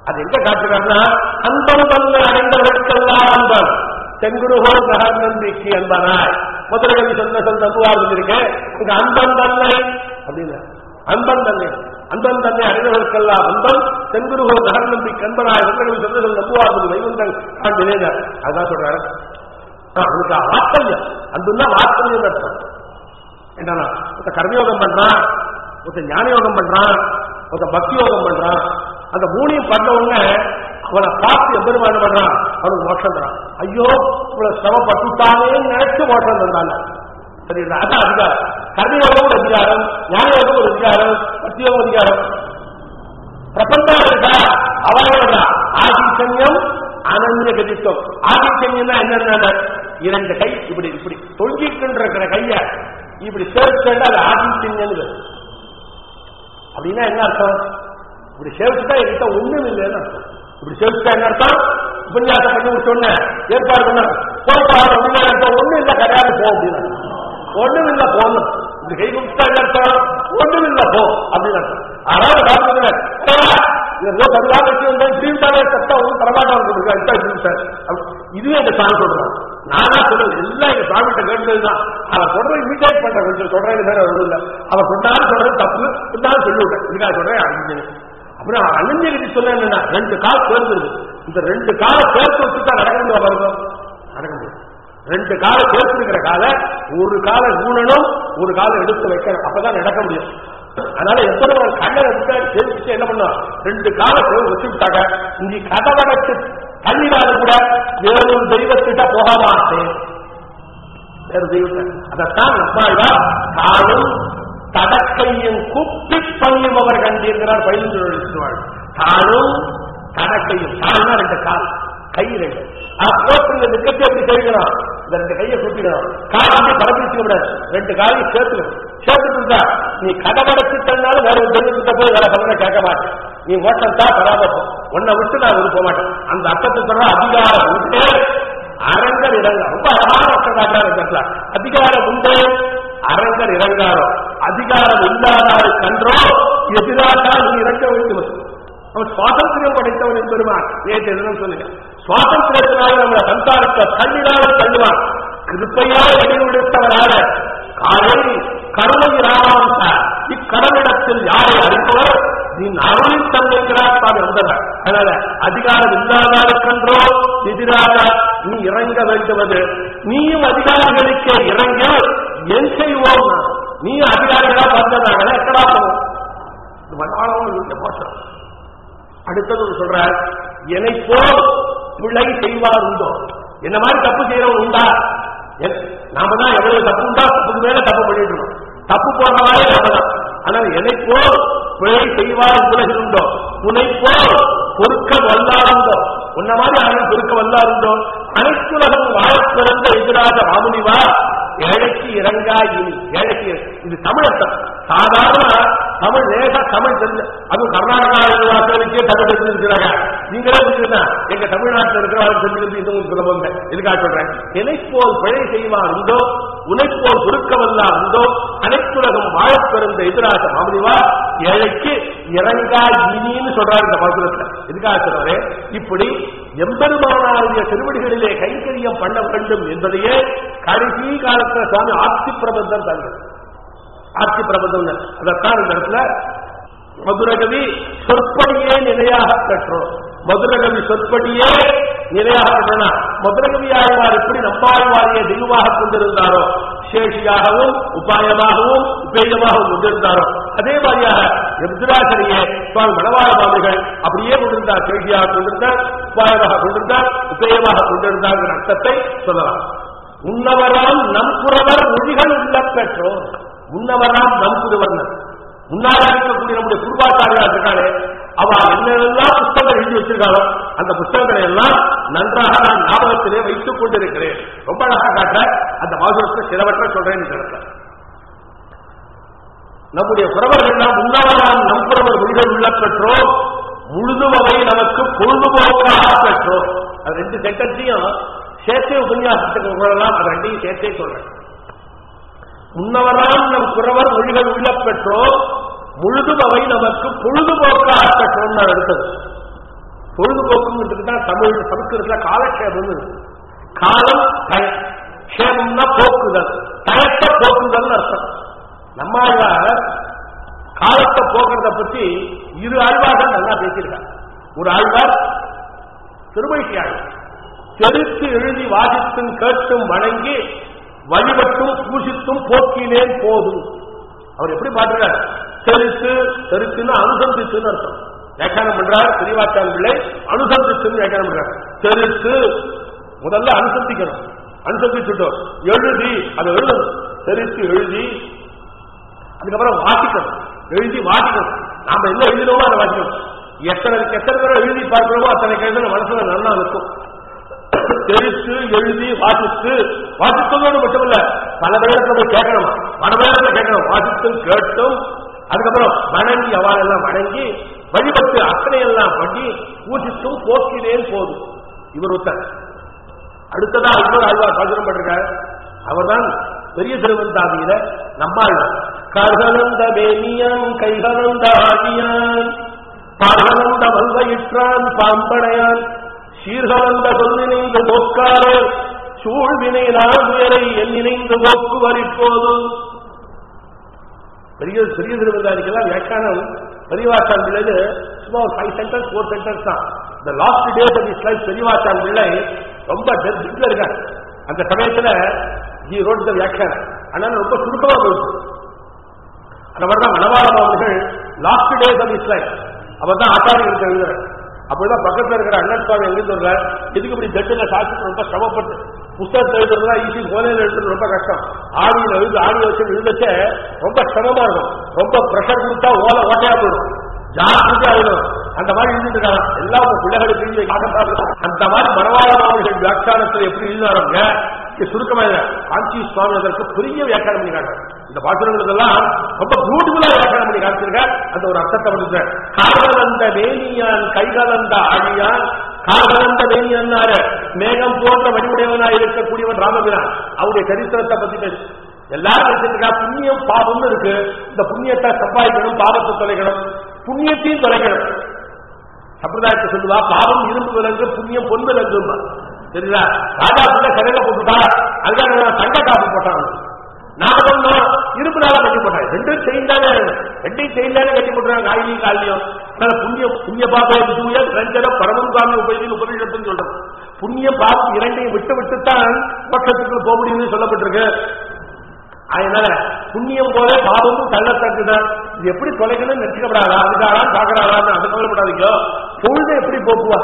அது எங்க காட்டுறாங்கன்னா அன்பம் வந்து அடைந்தவர்களுக்கெல்லாம் அன்பன். தென்குருகோ நகர் நம்பிக்கை அன்பனாய் முதலகவி சொன்ன சொல் நம்புவார் இருந்திருக்கேன் இங்க அன்பன் தன்னை அப்படின்னு. அன்பன் தன்னை. அன்பன் தன்னை அடைந்தவர்களுக்கெல்லாம் அன்பன். தென்குருகோ நகர் நம்பிக்கை அன்பனாய். முதலகவி சொன்ன சொல் நம்புவார் இருந்தது வைகுந்தன் காண்பினேன் அதான் சொல்றாரு. அவனுக்கு வாத்தல்யம் அன்புன்னா வாத்தல்யம் அர்த்தம். என்னன்னா கர்மயோகம் பண்றான் ஒருத்த ஞான யோகம் பண்றான் ஒருத்த பக்தி யோகம் பண்றான் அந்த மூணையும் பண்ண உடனே அவனை பார்த்து எம்பெருமான பண்றான் அவனுக்கு மோஷம் தரான். ஐயோ இவளை சிரமப்பட்டுட்டானே நினைச்சு மோஷம் தந்தாங்க. சரி அதான் அதிகாரம். கர்மயோகம் ஒரு அதிகாரம் ஞானயோகம் ஒரு அதிகாரம் பக்தியோகம் அதிகாரம். பிரபஞ்சம் இருக்கா அவர்களா ஆதிசன்யம் அனந்த கதித்தம் ஆதிசன்யம்னா என்னென்ன இரண்டு கை இப்படி இப்படி தொங்கிட்டு இருக்கிற கைய இப்படி சேர்த்து அது ஆதிசன்யம் அப்படின்னா என்ன அர்த்தம்? இப்படி சேவிச்சுட்டா என்கிட்ட ஒண்ணும் இல்லைன்னு அர்த்தம். இப்படி சேவிச்சுட்டா என்ன அர்த்தம்? உபன்யாசம் பண்ணி முடிச்சோன்னு ஏற்பாடு பண்ண போப்பா அப்படின்னா ஒண்ணும் இல்லை கிடையாது போ அப்படின்னு ஒண்ணும் இல்லை போகணும் இந்த கை கொடுத்தா என்ன அர்த்தம்? ஒண்ணும் இல்லை போ அப்படின்னு அர்த்தம். அதாவது டாக்டர் ஏதோ சரியா வச்சு வந்தேன் தீர்த்தாலே சத்தா ஒன்றும் தரமாட்டாங்க கொடுக்குறேன் சார் இதுவே அந்த சாமி சொல்றான் நானா சொல்றது எல்லாம் எங்க சாமிகிட்ட கேட்டதுதான். அவன் சொல்றது இமிடேட் பண்ற. கொஞ்சம் சொல்றேன் வேற ஒன்றும் இல்லை. அவன் சொன்னாலும் சொல்றது தப்பு இருந்தாலும் சொல்லிவிட்டேன். இதுக்காக சொல்றேன் அழிஞ்சது அப்புறம் அழிஞ்சகிரி சொல்ல என்னன்னா ரெண்டு கால் சேர்ந்துருது. இந்த ரெண்டு காலை சேர்த்து வச்சுட்டா நடக்க முடியும் பாருங்க? நடக்க முடியும் ரெண்டு காலை சேர்த்துருக்கிற காலை ஒரு காலை ஊனணும் ஒரு காலை எடுத்து வைக்கணும். அப்பதான் நடக்க முடியும். அதனால எத்தனை கடலை விட்டு என்ன பண்ணுவோம் ரெண்டு காலை சேர்த்து வச்சு விட்டாங்க இங்க கதவடைச்சு தண்ணினால கூட வேறொரு தெய்வத்திட்ட போக மாட்டேன் வேறு தெய்வத்தை. அதைத்தான் நம்மாழ்வா காலும் தடக்கையும் குப்பி பணியும் அவர் கண்டிருக்கிறார் பதினஞ்சு எழுத்துவாள் தானும் தடக்கையும் தாழ்னா ரெண்டு கால். கை ரெண்டு போட்டு இந்த நிக்கத்தை எப்படி செய்யணும் இந்த ரெண்டு கையை குத்திக்கணும் கால் அப்படி பரப்பிச்சு ரெண்டு காலையும் சேர்த்துக்கணும் சேர்த்துட்டு இருந்தா நீ கடமடைச்சு தந்தாலும் வேற ஒரு தெய்வத்திட்ட போய் வேற பலனை கேட்க மாட்டேன். நீ ஓட்டம் தான் பராமரிப்போம். உன்னை விட்டு நான் விரும்ப மாட்டேன். அந்த அர்த்தத்தை சொல்ற அதிகாரம் உண்டு. அரங்கர் இறங்க ரொம்ப அழகான அர்த்தம் காட்டுறாரு அதிகாரம் உண்டு. அரங்கர் இறங்காரோ. அதிகாரம் இல்லாதாரு கன்றோ. எதிராட்டால் நீ இறங்க வேண்டும் அவன் சுவாதந்திரம் படைத்தவன் என்பெருமான் நேற்று எதுவும் சொல்லுங்க? சுவாதந்திரத்தினால நம்ம சந்தாரத்தை தள்ளினாலும் தள்ளுவான். கிருப்பையாக வடிவெடுத்தவராக காலை கருணை ராமாவச இக்கடலிடத்தில் யாரை அறிப்பவர் நீ அருளின் தன்மைங்கிறார் சுவாமி வந்தவர். அதனால அதிகாரம் இல்லாதாருக்கன்றோ எதிராக நீ இறங்க வேண்டுவது. நீயும் அதிகாரிகளுக்கு இறங்க என் செய்வோம் நீ அதிகாரிகளா வந்ததாக எக்கடா போவோம் இது மோசம். அடுத்தது ஒரு சொல்றார் என்னை போல் பிழை செய்வார் உண்டோ? என்ன மாதிரி தப்பு செய்யறவன் உண்டா? என்- நாம தான் எவ்வளவு தப்பு உண்டா தப்புக்கு மேல தப்பு பண்ணிட்டு தப்பு போடுறவாரே நாம தான். ஆனால் என்னை போல் பிழை செய்வார் உலகில் உண்டோ? உன்னை போல் பொறுக்க வல்லாருண்டோ உன்ன மாதிரி அவன் பொறுக்க வல்லாருண்டோ அனைத்துலகம் வாழப் பிறந்த எதிராக மாமுனிவா ஏழைக்கு இறங்கா இனி. ஏழைக்கு இது தமிழர்த்தம். சாதாரண தமிழ் லேசா தமிழ் தெரிஞ்ச அதுவும் கர்நாடகா வாசலுக்கே தமிழ் தெரிஞ்சிருக்கிறாங்க. நீங்களே புரியுதுன்னா எங்க தமிழ்நாட்டில் இருக்கிறவங்க தெரிஞ்சுக்கிறது இன்னும் உங்களுக்கு சுலபம் இதுக்காக சொல்றேன்? என்னை பிழை செய்வார் உண்டோ? உழைப்போல் போல் உண்டோ? அனைத்துலகம் வாழப்பெருந்த எதிராக மாமனிவா ஏழைக்கு இறங்கா இனின்னு சொல்றாரு இந்த பகுதியில். எதுக்காக சொல்றாரு? இப்படி எம்பெருமானாருடைய திருவடிகளிலே கைங்கரியம் பண்ண வேண்டும் என்பதையே கடைசி காலத்தில் சுவாமி ஆட்சி பிரபந்தம் தந்தது ஆட்சி பிரபந்தம் அதத்தான் இந்த இடத்துல மதுரகவி சொற்படியே நிலையாக பெற்றோம். மதுரகவி சொற்படியே நிலையாக பெற்றனா? மதுரகவி ஆழ்வார் எப்படி நம்பாழ்வாரியை தெய்வமாக கொண்டிருந்தாரோ? சேஷியாகவும் உபாயமாகவும் உபேயமாகவும் கொண்டிருந்தாரோ? அதே மாதிரியாக எப்துராசரியே சுவாமி மணவாள சுவாமிகள் அப்படியே கொண்டிருந்தார். சேஷியாக கொண்டிருந்தார் உபாயமாக கொண்டிருந்தார் உபேயமாக கொண்டிருந்தார் அர்த்தத்தை சொல்லலாம். உன்னவராம் நம் புறவர் மொழிகள் உள்ள பெற்றோர். முன்னவராம் நம் முன்னால் இருக்கக்கூடிய நம்முடைய குருவாச்சாரியார் இருக்காரு அவ என்னெல்லாம் புத்தகங்கள் எழுதி வச்சிருக்காரோ அந்த புத்தகங்களை எல்லாம் நன்றாக நான் ஞாபகத்திலே வைத்துக் கொண்டிருக்கிறேன். ரொம்ப அழகா காட்ட அந்த மாசுரத்தை சிலவற்றை சொல்றேன் இந்த நம்முடைய புறவர்கள்லாம் முன்னவராம் நம் புறவர் மொழிகள் உள்ள பெற்றோம் முழுதுவவை நமக்கு பொழுதுபோக்காக பெற்றோம் அது ரெண்டு சென்டென்ஸையும் சேர்த்தே உபன்யாசத்துக்கு உங்களெல்லாம் அது ரெண்டையும் சேர்த்தே சொல்றேன். முன்னவராம் நம் குறவர் மொழிகள் உள்ள பெற்றோர் முழுதுபவை நமக்கு பொழுதுபோக்காக பெற்றோம் நான் எடுத்தது பொழுதுபோக்குன்னு தான் தமிழ் சமஸ்கிருதத்துல காலக்ஷேபம் காலம் டயம் க்ஷேமம்னா போக்குதல் டயத்தை போக்குதல் அர்த்தம். நம்மாழ்வார் காலத்தை போக்குறத பத்தி இரு ஆழ்வார்கள் நல்லா பேசியிருக்காங்க ஒரு ஆழ்வார் திருமழிக்கு ஆழ்வார் எழுதி வாசித்தும் கேட்டும் வணங்கி வழிபட்டும் பூசித்தும் போக்கினேன் போதும் அவர் எப்படி பாடுறார்? செலுத்து செலுத்துன்னு அனுசந்தித்துன்னு அர்த்தம். வியாக்கியானம் பண்றார் பெரியவாச்சான் பிள்ளை அனுசந்தித்துன்னு வியாக்கியானம் பண்றார். செலுத்து முதல்ல அனுசந்திக்கணும். அனுசந்திச்சுட்டோம். எழுதி அதை எழுதணும். தெரித்து எழுதி அதுக்கப்புறம் வாசிக்கணும். எழுதி வாசிக்கணும். நாம என்ன எழுதினோமோ அதை வாசிக்கணும். எத்தனை எத்தனை பேரை எழுதி பார்க்கிறோமோ அத்தனை கைகள் மனசுல நல்லா இருக்கும். தெரித்து எழுதி வாசித்து. வாசித்ததோடு மட்டுமல்ல பல பேரத்துல போய் கேட்கணும். பல பேரத்துல கேட்கணும். வாசித்தும் கேட்டும். அதுக்கப்புறம் வணங்கி அவளெல்லாம் வணங்கி வழிபட்டு அத்தனை எல்லாம் பண்ணி பூஜித்தும் போக்கினேன் போதும். இவர் ஒருத்தர். அடுத்ததா இன்னொரு ஆழ்வார் பாசனம் பண்றார் அவர்தான் பெரிய திருவந்தாதியில நம்மாழ்வார் கர்கலந்த மேனியான் கைகலந்த ஆகியான் பாகலந்த வல்வயிற்றான் பாம்படையான். சீர்கலந்த சொல்லிணைந்து போக்காரே சூழ்வினை நான்குயரை எண்ணிணைந்து நினைந்து போக்குவர் இப்போது. பெரிய பெரிய திருவந்தாதிக்கெல்லாம் வியாக்கியானம் பெரியவாச்சான் பிள்ளைது சும்மா ஃபைவ் சென்டர்ஸ் ஃபோர் சென்டர்ஸ் தான். இந்த last days of his life Periyavachan Pillai ரொம்ப டெப்த்ல இருக்கார். அந்த சமயத்துல ஜி ரோட் த வியாக்கியானம். ஆனால் ரொம்ப சுருக்கமா போயிடுச்சு. அந்த மாதிரி தான் மணவாளம் அவர்கள் last days of his life அவர் தான் ஆச்சாரியர்களுக்கு எழுதுறார். அப்படிதான் பக்கத்துல இருக்கிற அண்ணன் சுவாமி எழுதி சொல்றார் எதுக்கு இப்படி ஜட்டுல சாட்சி ரொம்ப சிரமப்பட்டு புத்தகத்தை எழுதுறதுனா ஈஸி. கோலையில் எழுதுறது ரொம்ப கஷ்டம். ஆடியில் எழுது ஆடி வச்சு எழுதச்ச ரொம்ப சிரமமா இருக்கும். ரொம்ப ப்ரெஷர் கொடுத்தா ஓலை ஓட்டையா போயிடும். ஜாக்கிரதையா எழுதணும் அந்த மாதிரி எழுதிட்டு எல்லா பிள்ளைகளுக்கு அந்த மாதிரி மரவாளம் அவர்கள் வியாக்கியானத்தில் எப்படி எழுதினாருங்க? சுருக்கமாக காஞ்சி சுவாமி அதற்கு பெரிய வியாக்கியானம் பண்ணி இந்த பாசுரங்களுக்கெல்லாம் ரொம்ப பியூட்டிஃபுல்லா வியாக்கியானம் பண்ணி காட்டிருக்கார் அந்த ஒரு அர்த்தத்தை வந்து காதலந்த வேணியான் கைகலந்த ஆழியான் காதலந்த வேணியன்னாரு மேகம் போன்ற வடிவுடையவனாய் இருக்கக்கூடியவன் ராமபிரான் அவருடைய சரித்திரத்தை பத்தி பேசு. எல்லாரும் வச்சிருக்கா புண்ணியம் பாவம்னு இருக்கு. இந்த புண்ணியத்தை சம்பாதிக்கணும் பாவத்தை தொலைக்கணும். புண்ணியத்தையும் தொலைக்கணும். சம்பிரதாயத்தை சொல்லுவா பாவம் இரும்பு விலங்கு புண்ணியம் பொன் விலங்குமா சரிங்களா? ராஜா பிள்ளை கடையில போட்டுட்டா அதுதான் தங்க காப்பு போட்டாங்க. நாம இருப்பு இரும்புனால கட்டி போட்டாங்க. ரெண்டும் செயின் தானே. ரெண்டையும் செயின் தானே கட்டி போட்டுறாங்க. காயிலையும் காலையும் அதனால புண்ணிய புண்ணிய பாபம் தூய ரஞ்சன பரமம் காமி உபயோகி உபரிஷத்துன்னு சொல்றோம். புண்ணிய பாவம் இரண்டையும் விட்டு விட்டுத்தான் பட்சத்துக்கு போக முடியும்னு சொல்லப்பட்டிருக்கு. அதனால புண்ணியம் போல பாவமும் தள்ளத்தட்டுதான் இது எப்படி தொலைக்கணும்னு நினைச்சுக்கப்படாதா அதுக்காரா பாக்குறாரான்னு அது கவலைப்படாதீங்க. பொழுது எப்படி போக்குவா?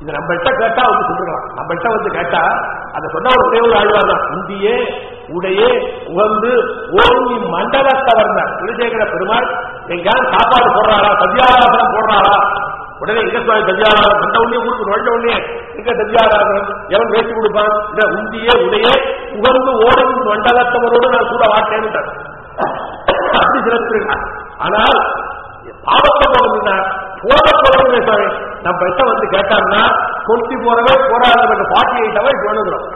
இது நம்மள்கிட்ட கேட்டா வந்து சொல்றோம் நம்மள்கிட்ட வந்து கேட்டா அதை சொன்ன ஒரு ஒரே ஆழ்வார் தான். இந்தியே உடையே உகந்து ஓங்கி மண்டல தான் குலசேகர பெருமாள் எங்கேயாவது சாப்பாடு போடுறாரா? சத்யாராசனம் போடுறாரா? உடனே எங்க சுவாமி சத்யாராசனம் கண்ட உடனே ஊருக்கு நுழைஞ்ச உடனே எங்க சத்யாராசனம் எவன் பேசி கொடுப்பான்? இந்த உந்தியே உடையே உகந்து ஓடும் மண்டலத்தவரோடு நான் கூட வாட்டேன்னு அப்படி சிறப்பு ஆனால் பாவத்தை போடுறதுன்னா போட போறது சாமி நம்ம பெட்ட வந்து கேட்டாருன்னா கொட்டி போறவே போறாது பாட்டி ஃபார்ட்டி எயிட் ஹவர்ஸ் வேணுங்கிறோம்.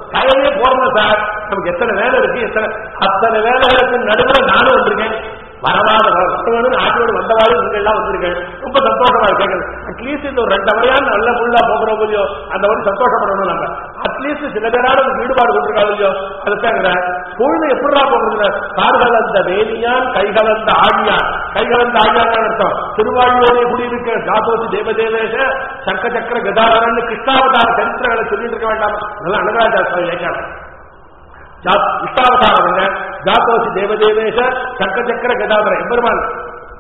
போறோம் சார். நமக்கு எத்தனை வேலை இருக்கு எத்தனை அத்தனை வேலைகளுக்கு நடுவில் நானும் வந்திருக்கேன். வரவாத வந்தவனும் நாட்டோடு வந்தவாறு நீங்க எல்லாம் வந்திருக்கேன் ரொம்ப சந்தோஷமா இருக்காங்க அட்லீஸ்ட் இந்த ஒரு ரெண்டு வரையா நல்ல புள்ளா போகிற போலியோ அந்த மாதிரி சந்தோஷப்படணும் நம்ம. அட்லீஸ்ட் சில பேரான ஈடுபாடு கொண்டிருக்காங்க இல்லையோ அதுக்காங்க பொழுது எப்படிடா போகிறது கார்கலந்த வேலியான் கைகலந்த ஆழியான். கைகலந்த ஆழியான் அர்த்தம். திருவாழ்வோரை குடியிருக்க ஜாதோசி தேவதேவேஷ சங்க சக்கர கதாதரன் கிருஷ்ணாவதார சரித்திரங்களை சொல்லிட்டு இருக்க வேண்டாம்? நல்லா அனகராஜா சுவாமி இஷ்டாவதாரம் என்ன ஜாத்தோசி தேவதேவேஷ சங்க சக்கர கதாதர எம்பெருமான்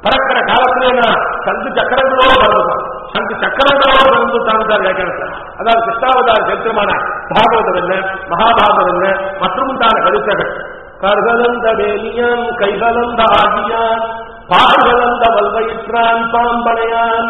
பறக்கிற காலத்திலே நான் சங்கு சக்கரங்களோடு பறந்துட்டான். சங்கு சக்கரங்களோடு பறந்துட்டான் வியாக்கியானத்தில் அதாவது கிருஷ்ணாவதார சரித்திரமான பாகவதம் என்ன மகாபாரதம் என்ன மற்றும் தான கருத்தர்கள். கர்கலந்த வேலியான் கைகலந்த ஆகியான் பாகலந்த வல்வயிற்றான் பாம்பனையான்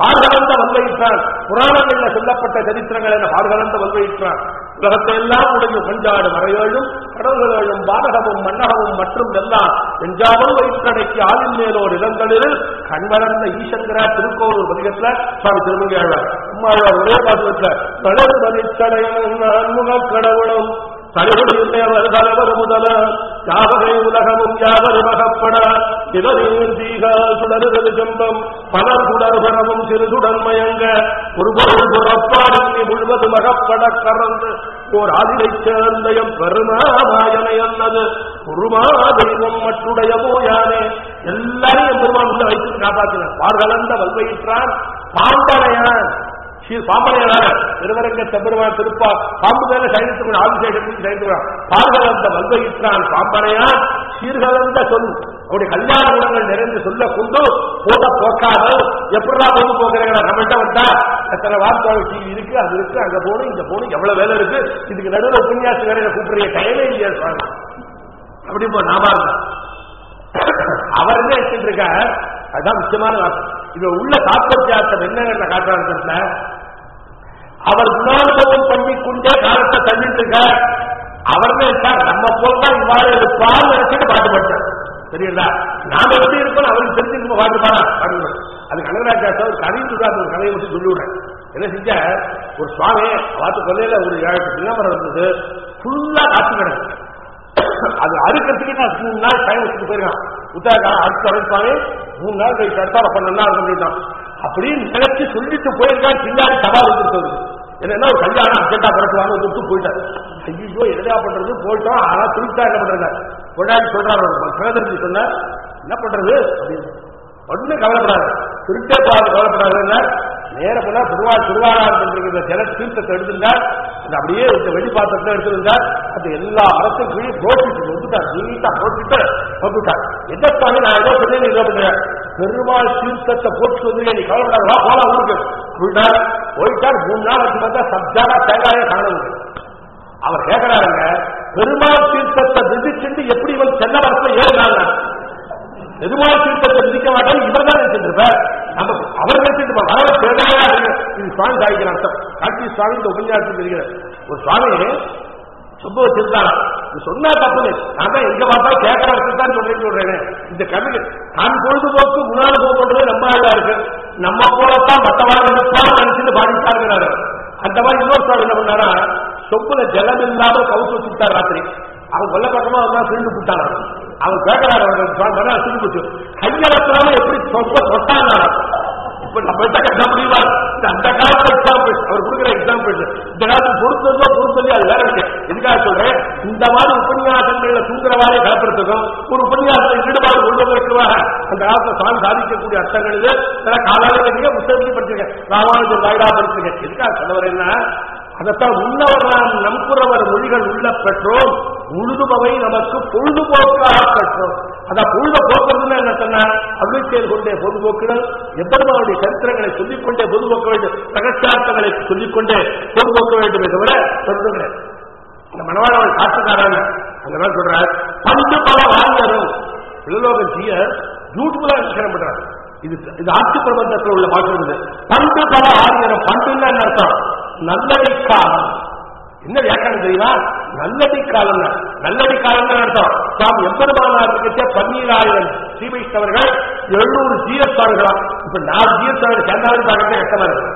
பார்கலந்த வல்வயிற்றான். புராணங்களில் சொல்லப்பட்ட சரித்திரங்கள் என்ன? பார்கலந்த வல்வயிற்றான். உலகத்தையெல்லாம் உடைய கொண்டாடு மறையோடும் கடவுள்களோடும் பாதகமும் மன்னகமும் மற்றும் எல்லாம் நெஞ்சாமல் வயிற்றடைக்கு ஆளின் மேலோர் இடங்களில் கண்மலர்ந்த ஈசங்கரா திருக்கோவில் பதிகத்துல சுவாமி திருமங்கையாழ்வார் அம்மாழ்வார் ஒரே பாசத்துல கடல் மதிச்சடையும் நான்முக கடவுளும் தலைவருடையவர் முதல யாவகை உலகமும் யாவரும் அகப்பட இவரீர் தீகால் சுடருவது ஜம்பம் பலர் சுடர்பரமும் சிறு சுடர் மயங்க ஒரு பொருள் புறப்பாடி முழுவது மகப்பட கறந்து ஓர் ஆதிரை சேர்ந்தயம் பெருமாமாயனை அல்லது குருமா தெய்வம் மற்றுடைய போயானே எல்லாரையும் பெருமான் உள்ள வைத்து காப்பாற்றினார் பார்கலந்த வல்வயிற்றான் பாம்பனையான் ஸ்ரீ பாம்பனையனாக திருவரங்க செம்பெருமான் திருப்பா பாம்பு மேல சைனித்து ஆதிசேஷத்துக்கு சைனித்துக்கிறான் பால்கலந்த வல்வயிற்றான் பாம்பனையான் சீர்கலந்த சொல். அவருடைய கல்யாண குணங்கள் நிறைந்து சொல்ல கொண்டு போட்ட போக்காத எப்படா போது போகிறீங்களா? நம்மகிட்ட வந்தா எத்தனை வார்த்தை டிவி இருக்கு அது இருக்கு அங்க போகணும் இங்க போகணும் எவ்வளவு வேலை இருக்கு? இதுக்கு நடுவில் உபன்யாசம் வேலையில கூப்பிடுறீங்க டைமே இல்லையா சுவாமி. அப்படி இப்போ நாம அவர் என்ன வச்சுட்டு இருக்கார். அதுதான் முக்கியமான வார்த்தை. இது உள்ள தாற்பத்தியார்த்தம் என்ன காட்டுறாங்க அவர் குணானுபவம் பண்ணிக்கொண்டே காலத்தை தள்ளிட்டு இருக்கார் அவர் சார் நம்ம போலதான் இவ்வாறு இருப்பார் நினைச்சிட்டு பாட்டுப்பட்டார் சரிங்களா? நாம எப்படி இருப்போம் அவருக்கு தெரிஞ்சு பாட்டுப்பாரா பாட்டு அது கனகராஜா சார் கதையும் சொல்றாரு ஒரு கதையை மட்டும் சொல்லிவிடுறேன். என்ன செஞ்ச ஒரு சுவாமி பார்த்து கொள்ளையில ஒரு ஏழு விளம்பரம் இருந்தது. ஃபுல்லா காத்து கிடக்கு. அது அறுக்கிறதுக்கு நான் மூணு நாள் டைம் வச்சுட்டு போயிருக்கான். உத்தரகா அடுத்து அறுப்பாங்க மூணு நாள் கழிச்சு அடுத்தால பண்ணா சொல்லிட்டான். அப்படின்னு நினைச்சு சொல்லிட்டு போயிருக்கான் பின்னாடி சவால் வந்துருக்கிறது என்னன்னா ஒரு கல்யாணம் அர்ஜென்டா பரப்புவான்னு விட்டு போயிட்டார் ஐயோ என்னடா பண்றது? போயிட்டோம் ஆனா திருத்தா என்ன பண்றாங்க கொண்டாடி சொல்றாரு சகோதரி சொன்ன என்ன பண்றது? அப்படின்னு. ஒண்ணு கவலைப்படாது. திருட்டே பாது கவலைப்படாதுன்னா நேர போனா திருவாள் திருவாளார் பண்ற ஜல தீர்த்தத்தை எடுத்திருந்தார். அது அப்படியே இந்த வெடி பாத்திரத்தை எடுத்திருந்தார். அது எல்லா அரசும் கீழே போட்டுட்டு வந்துட்டார். நீட்டா போட்டுட்டு வந்துட்டார். எதற்காக நான் ஏதோ சொன்னேன் ஏதோ பண்றேன் பெருமாள் சீர்த்தத்தை போட்டு வந்து நீ கவலைப்படாத. வா போலாம் ஊருக்கு. போயிட்டார். போயிட்டார். மூணு நாள் வச்சு பார்த்தா சப்ஜாடா தேங்காய காணவில்லை. அவர் கேட்கிறாருங்க பெருமாள் தீர்த்தத்தை விதிச்சுட்டு எப்படி இவன் சென்ன வரத்துல ஏறினாங்க? பெருமாள் தீர்த்தத்தை விதிக்க மாட்டாங்க இவர் தான் நினைச்சிருப்பார் நம்ம அவர் நினைச்சிட்டு வரவ தேவையா இது சுவாமி சாதிக்கிற அர்த்தம். காட்சி சுவாமி இந்த உபன்யாசம் தெரிகிறது ஒரு சுவாமி சுப்ப வச்சிருந்தாங்க சொன்னா தப்பு நான் தான் எங்க பார்த்தா கேட்கற தான் சொல்றேன். இந்த கவிதை தான் பொழுதுபோக்கு முன்னாள் போகிறது நம்ம ஆளா இருக்கு. நம்ம போலத்தான் மற்றவாறு இருப்பான்னு பாதித்தாருங்கிறாரு அந்த மாதிரி இன்னொரு சுவாமி என்ன பண்ணாரா? சொப்புல ஜலம் இல்லாம கவுத்து வச்சுட்டார் ராத்திரி. அவன் கொல்ல பக்கமா அவன் திருண்டு விட்டாங்க அவன் கேட்கிறாரு அவன் திருண்டு போச்சு கையெழுத்தாம எப்படி சொப்ப சொட்டாங்க இப்ப நம்மள்கிட்ட கட்ட முடியுமா? அந்த காலத்து எக்ஸாம்பிள் அவர் கொடுக்குற எக்ஸாம்பிள் இந்த காலத்துக்கு பொறுத்ததோ பொறுத்தது அது வேற இருக்கு எதுக்காக சொல்றேன்? இந்த மாதிரி உபன்யாசங்கள்ல தூங்குறவாறே கலப்புறதுக்கும் ஒரு உபன்யாசத்தை ஈடுபாடு கொள்வதற்குவாக அந்த காலத்துல சாமி சாதிக்கக்கூடிய அர்த்தங்கள் இது. காலால நீங்க படிச்சிருக்கேன். ராமானுஜர் வாயிடா படிச்சிருக்கேன். எதுக்காக சொல்ல வரேன்னா அதைத்தான் உள்ளவர் நாம் நம்புறவர் மொழிகள் உள்ள பெற்றோம் உழுதுபவை நமக்கு பொழுதுபோக்காக பெற்றோம் அதான் பொழுத போக்குறதுன்னு என்ன சொன்னா அபிச்செயல் கொண்டே பொதுபோக்குகள் எவ்வளவு சரித்திரங்களை சொல்லிக்கொண்டே பொதுபோக்க வேண்டும் ரகசியார்த்தங்களை சொல்லிக்கொண்டே பொதுபோக்க வேண்டுமே தவிர சொல்லுங்க இந்த மனவாளவன் காட்டுக்காரங்க அங்கதான் சொல்றார். பண்டு பல வாழ்ந்தரும் பிள்ளலோகம் ஜீயர் பியூட்டிஃபுல்லா விஷயம் பண்றாரு. இது இது ஆட்சி பிரபந்தத்தில் உள்ள பாட்டு இருக்குது பண்டு பல ஆரியரம் பண்டுன்னா அர்த்தம்? நல்லடி காலம் என்ன வியாக்கியானம் தெரியுமா? நல்லடி காலம் நல்லடி காலம் அர்த்தம்? தாம் எம்பெருமானாருக்கு பன்னீராயிரம் ஸ்ரீ வைஷ்ணவர்கள் எழுநூறு ஜீரஸ்வாமிகளா இப்ப நான் ஜீரஸ்வாமிகள் சேர்ந்தாலும் பார்க்கறதே கஷ்டமா இருக்கு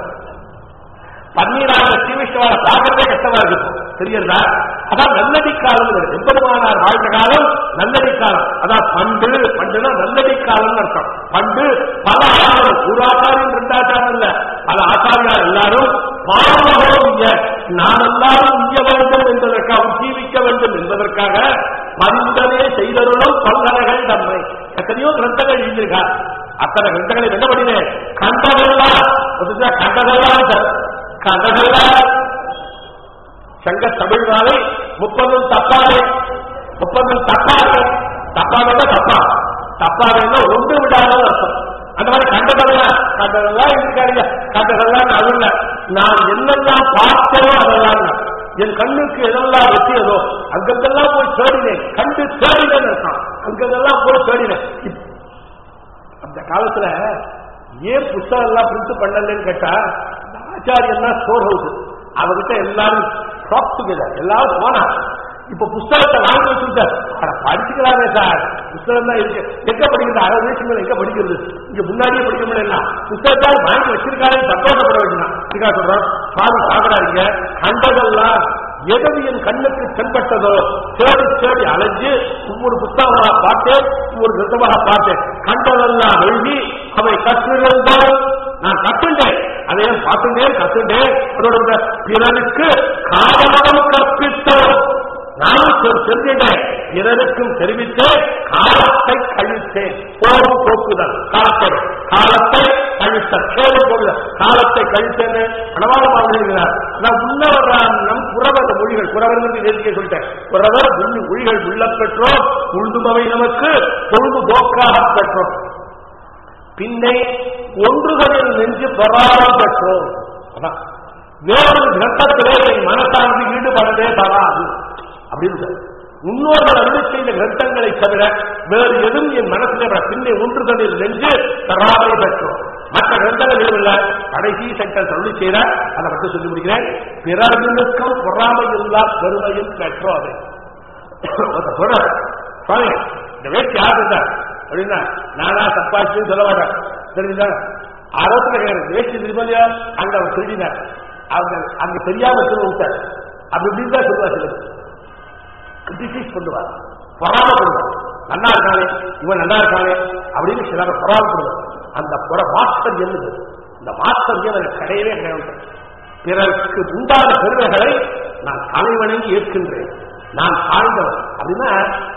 பன்னீராயிரம் ஸ்ரீ வைஷ்ணவரை பார்க்கறதே கஷ்டமா இருக்கு தெரியுதா? அதான் நல்லடி காலம் எம்பெருமானார் வாழ்ந்த காலம் நல்லடி காலம் அதான் பண்டு பண்டுனா நல்லடி காலம் அர்த்தம். பண்டு பல ஆச்சாரம் ஒரு ஆச்சாரியம் ரெண்டு இல்ல பல ஆச்சாரியார் எல்லாரும் பாவம் நான் எல்லாரும் இங்க வேண்டும் என்பதற்காக ஜீவிக்க வேண்டும் என்பதற்காக பரிந்துடனே செய்தருளும் பல்கலைகள் தம்மை. எத்தனையோ கிரந்தங்கள் எழுதியிருக்கா அத்தனை கிரந்தங்களை என்ன பண்ணினேன்? கண்டதெல்லாம் கண்டதெல்லாம் கண்டதெல்லாம் சங்க தமிழ்னாலே முப்பதும் தப்பாது. முப்பதும் தப்பாது. தப்பாக தப்பா. தப்பாதுன்னா ஒன்று விடாத அர்த்தம். அந்த மாதிரி கண்டதெல்லாம் கண்டதெல்லாம் இருக்காருங்க கண்டதெல்லாம் நடுல நான் என்னெல்லாம் பார்த்தனோ அதெல்லாம் என் கண்ணுக்கு எதெல்லாம் வெற்றியதோ அங்கெல்லாம் போய் தேடினேன். கண்டு தேடினேன் அர்த்தம் அங்கெல்லாம் போய் தேடினேன். அந்த காலத்துல ஏன் புத்தகம் எல்லாம் பிரிண்ட் பண்ணலன்னு கேட்டா ஆச்சாரியெல்லாம் ஸ்டோர் ஹவுஸ் அவர்கிட்ட எல்லாரும் ஸ்டாப் டுகெதர் எல்லாரும் போனா. இப்ப புஸ்தகத்தை வாங்கி வச்சுட்டார் படிச்சுக்கலாமே சார். புஸ்தகம் தான் இருக்கு. எங்க படிக்கிறது? அறுபது வயசு மேல எங்க படிக்கிறது? இங்க முன்னாடியே படிக்க முடியல புத்தகத்தால் வாங்கி வச்சிருக்காரு சந்தோஷப்பட வேண்டாம் இதுக்காக சொல்றோம் சாமி சாப்பிடாருங்க கண்டதெல்லாம் எதது என் கண்ணுக்கு தென்பட்டதோ தேடி தேடி அலைஞ்சு ஒவ்வொரு புத்தகமாக பார்த்தேன் ஒவ்வொரு கிருத்தமாக பார்த்தேன். கண்டதெல்லாம் எழுதி அவை கற்றிருந்தால் நான் கத்துண்டேன் அதையும் பார்த்துட்டேன் கத்துண்டேன் அதோட பிறருக்கு காரணம் கற்பித்தோம். நானும் தெரிஞ்சிட்டேன் பிறருக்கும் தெரிவித்தேன். காலத்தை கழித்தேன். போர் போக்குதல் காலத்தை காலத்தை கழித்த கேள்வி போகுதல் காலத்தை கழித்தேன்னு பணவாளமாக எழுதினார் நான் உள்ளவர் நம் புறவர் மொழிகள். புறவர் எழுதிய சொல்லிட்டேன். புறவர் மொழிகள் உள்ள பெற்றோம். உழுதுபவை நமக்கு பொழுதுபோக்காக பெற்றோம். பின்னை ஒன்றுகளில் நெஞ்சு பிரபாவம் பெற்றோம். அதான். வேறொரு கிரந்தத்திலே என் மனசார்ந்து ஈடுபடவே தராது. அப்படின்னு முன்னோர்கள் அறிவு செய்த கிரந்தங்களை தவிர வேறு எதுவும் என் மனசில் பின்னே ஒன்றுகளில் நெஞ்சு தராமை பெற்றோம். மற்ற கிரந்தங்கள் எதுவும் கடைசி சென்டென்ஸ் சொல்லி செய்த அதை மட்டும் சொல்லி முடிக்கிறேன். பிறர்களுக்கும் பொறாமையில்லா பெருமையும் பெற்றோதை சொல்ற சுவாமி இந்த வேட்சி யார் இருந்தார் அப்படின்னா நானா தப்பாச்சுன்னு சொல்ல மாட்டேன். தெரியுதா ஆரோக்கிய கிடையாது திருமதியா? அங்க அவர் திருடினார். அவங்க அங்க தெரியாம சொல்ல விட்டார். அப்படி இப்படின்னு தான் சொல்லுவா சிலர். கிரிட்டிசைஸ் பண்ணுவார். பொறாமப்படுவார் நல்லா இருக்கானே இவன் நல்லா இருக்கானே அப்படின்னு சிலர் பொறாமப்படுவார் அந்த புற மாஸ்டர் என்னது? இந்த மாஸ்டர் எனக்கு கிடையவே கிடையாது. பிறருக்கு உண்டான பெருமைகளை நான் தலைவணங்கி ஏற்கின்றேன். நான் ஆழ்ந்தவன். அப்படின்னா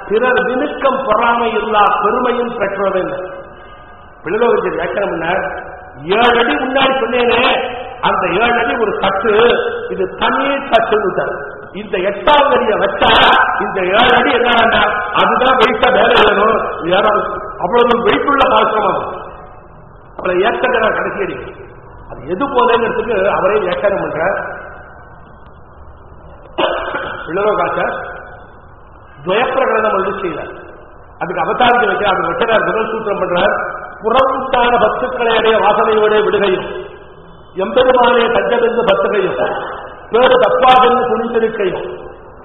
பிறர் விணுக்கம் பொறாமை இல்லா. பெருமையும் பெற்றவன் பிள்ளை வியாக்கியம் ஏழு அடி முன்னாடி சொன்னேனே அந்த ஏழு அடி ஒரு தட்டு இது தண்ணீர் தட்டு இந்த எட்டாவது அடியை வச்சா இந்த ஏழு அடி என்ன அதுதான் வெயிட்டா வேலை வேணும் யாராவது அவ்வளவு வெயிட்டுள்ள பாத்திரம் அப்புறம் ஏற்கனவே கடைசி அடி. அது எது போதேங்கிறதுக்கு அவரே வியாக்கியானம் பண்ற பிள்ளரோகாச்சார் துவயப்பிரகடனம் எழுதி செய்தார் அதுக்கு அவதாரத்தை வைக்கிறார் அது வெட்டனார் முதல் சூத்திரம் பண்றார். புறமுட்டான பத்துக்களை அடைய வாசனையோட விடுகையும். எம்பெருமானே தஞ்சமென்று பத்துகையும் பேரு தப்பாதென்று துணிந்திருக்கையும்.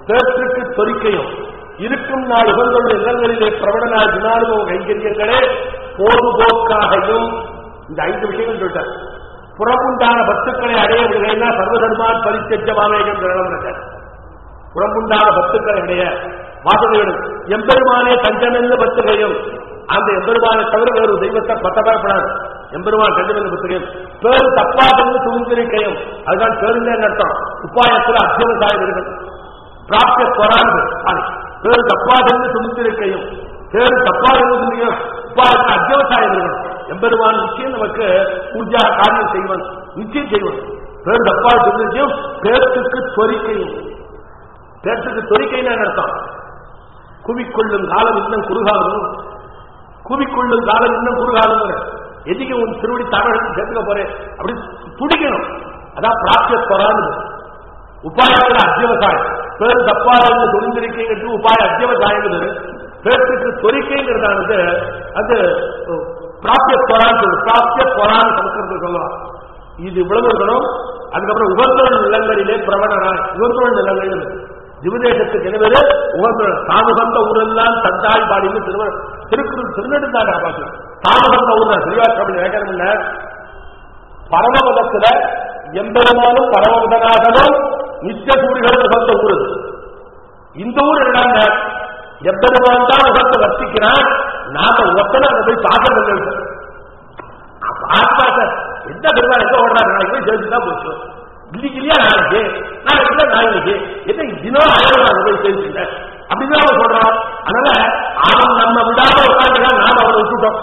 பேற்றுக்கு தொரிக்கையும். இருக்கும் நாள் இவர்களுடைய இல்லங்களிலே பிரபடனா குணானுபவ கைங்கரியங்களே பொதுபோக்காகையும். இந்த ஐந்து விஷயங்கள் சொல்லிட்டார். புறமுண்டான பத்துக்களை அடைய விடுகைன்னா சர்வதர்மான் பரிச்சமானேகம் கிரகணம் உடம்புண்டான பத்துக்களை அடைய எம்பெருமானே தஞ்சமென்று பத்துகையும் அந்த எம்பெருமானை தவிர வேறு தெய்வத்தை பத்தப்படாது எம்பெருமான் தஞ்சமென்று பத்துகையும் பேரு தப்பாதென்று துணிந்திருக்கையும் அதுதான் பேருந்தே அர்த்தம். உப்பாயத்தில் அத்தியவசாயிகள் பிராப்திய பொறாந்து பேரு தப்பாதென்று துணிந்திருக்கையும் பேரு தப்பாதென்று துணியும் உப்பாயத்தில் அத்தியவசாயிகள் எம்பெருமான் நிச்சயம் நமக்கு பூஜா காரியம் செய்வன் நிச்சயம் செய்வன். பேரு தப்பா சொல்லியும் பேர்த்துக்கு சொரிக்கையும். பேர்த்துக்கு தொரிக்கைன்னு அர்த்தம்? குவிக்கொள்ளும் காலம் இன்னும் குறுகாலும்? குவிக்கொள்ளும் காலம் இன்னும் குறுகாலும்? எதிக உன் திருவடி தமிழ் சேர்த்துக்க போறேன்? அப்படி துடிக்கணும். அதான் பிராப்திய பொறாது உபாயத்தில் அத்தியவசாயம். பேர் தப்பாக தொழிந்திருக்கீங்கிறது உபாய அத்தியவசாயம் பேருக்கு தொரிக்கைங்கிறதானது அது பிராப்திய பொறான்னு சொல்லு பிராப்திய பொறான்னு சமஸ்கிருதத்தில் சொல்லலாம் இது இவ்வளவு இருக்கணும். அதுக்கப்புறம் உகந்தோள் நிலங்களிலே பிரபணராய் உகந்தோள் நிலங்களில். திவதேசத்துக்கு எனவே உகந்த தாமுகந்த ஊரெல்லாம் தந்தாய் பாடின்னு திருவள் திருக்குறள் திருநெடுந்தாங்க பார்க்கலாம் தாமுகந்த ஊர் திருவாசகம் வேகனம் இல்ல பரமபதத்துல எம்பெருமானும் பரமபதனாகவும் நித்திய சூரியன் உகந்த ஊர் இந்த ஊர் என்னங்க எம்பெருமான் தான் உகத்தை வர்த்திக்கிறான் நாம ஒத்தனை அதை போய் பார்க்கறது ஆத்மா என்ன பெருமாள் எங்க ஓடுறாரு? போய் சேர்ந்துதான் போச்சு. இன்னைக்கு இல்லையா நாளைக்கு நாளைக்கு நாளைக்கு. என்ன தினம் ஆயிரம் அதை போய் சேர்த்துங்க அப்படின்னு அவன் சொல்றான். அதனால அவன் நம்ம விடாம உட்காந்துதான் நாம அவனை விட்டுட்டோம்.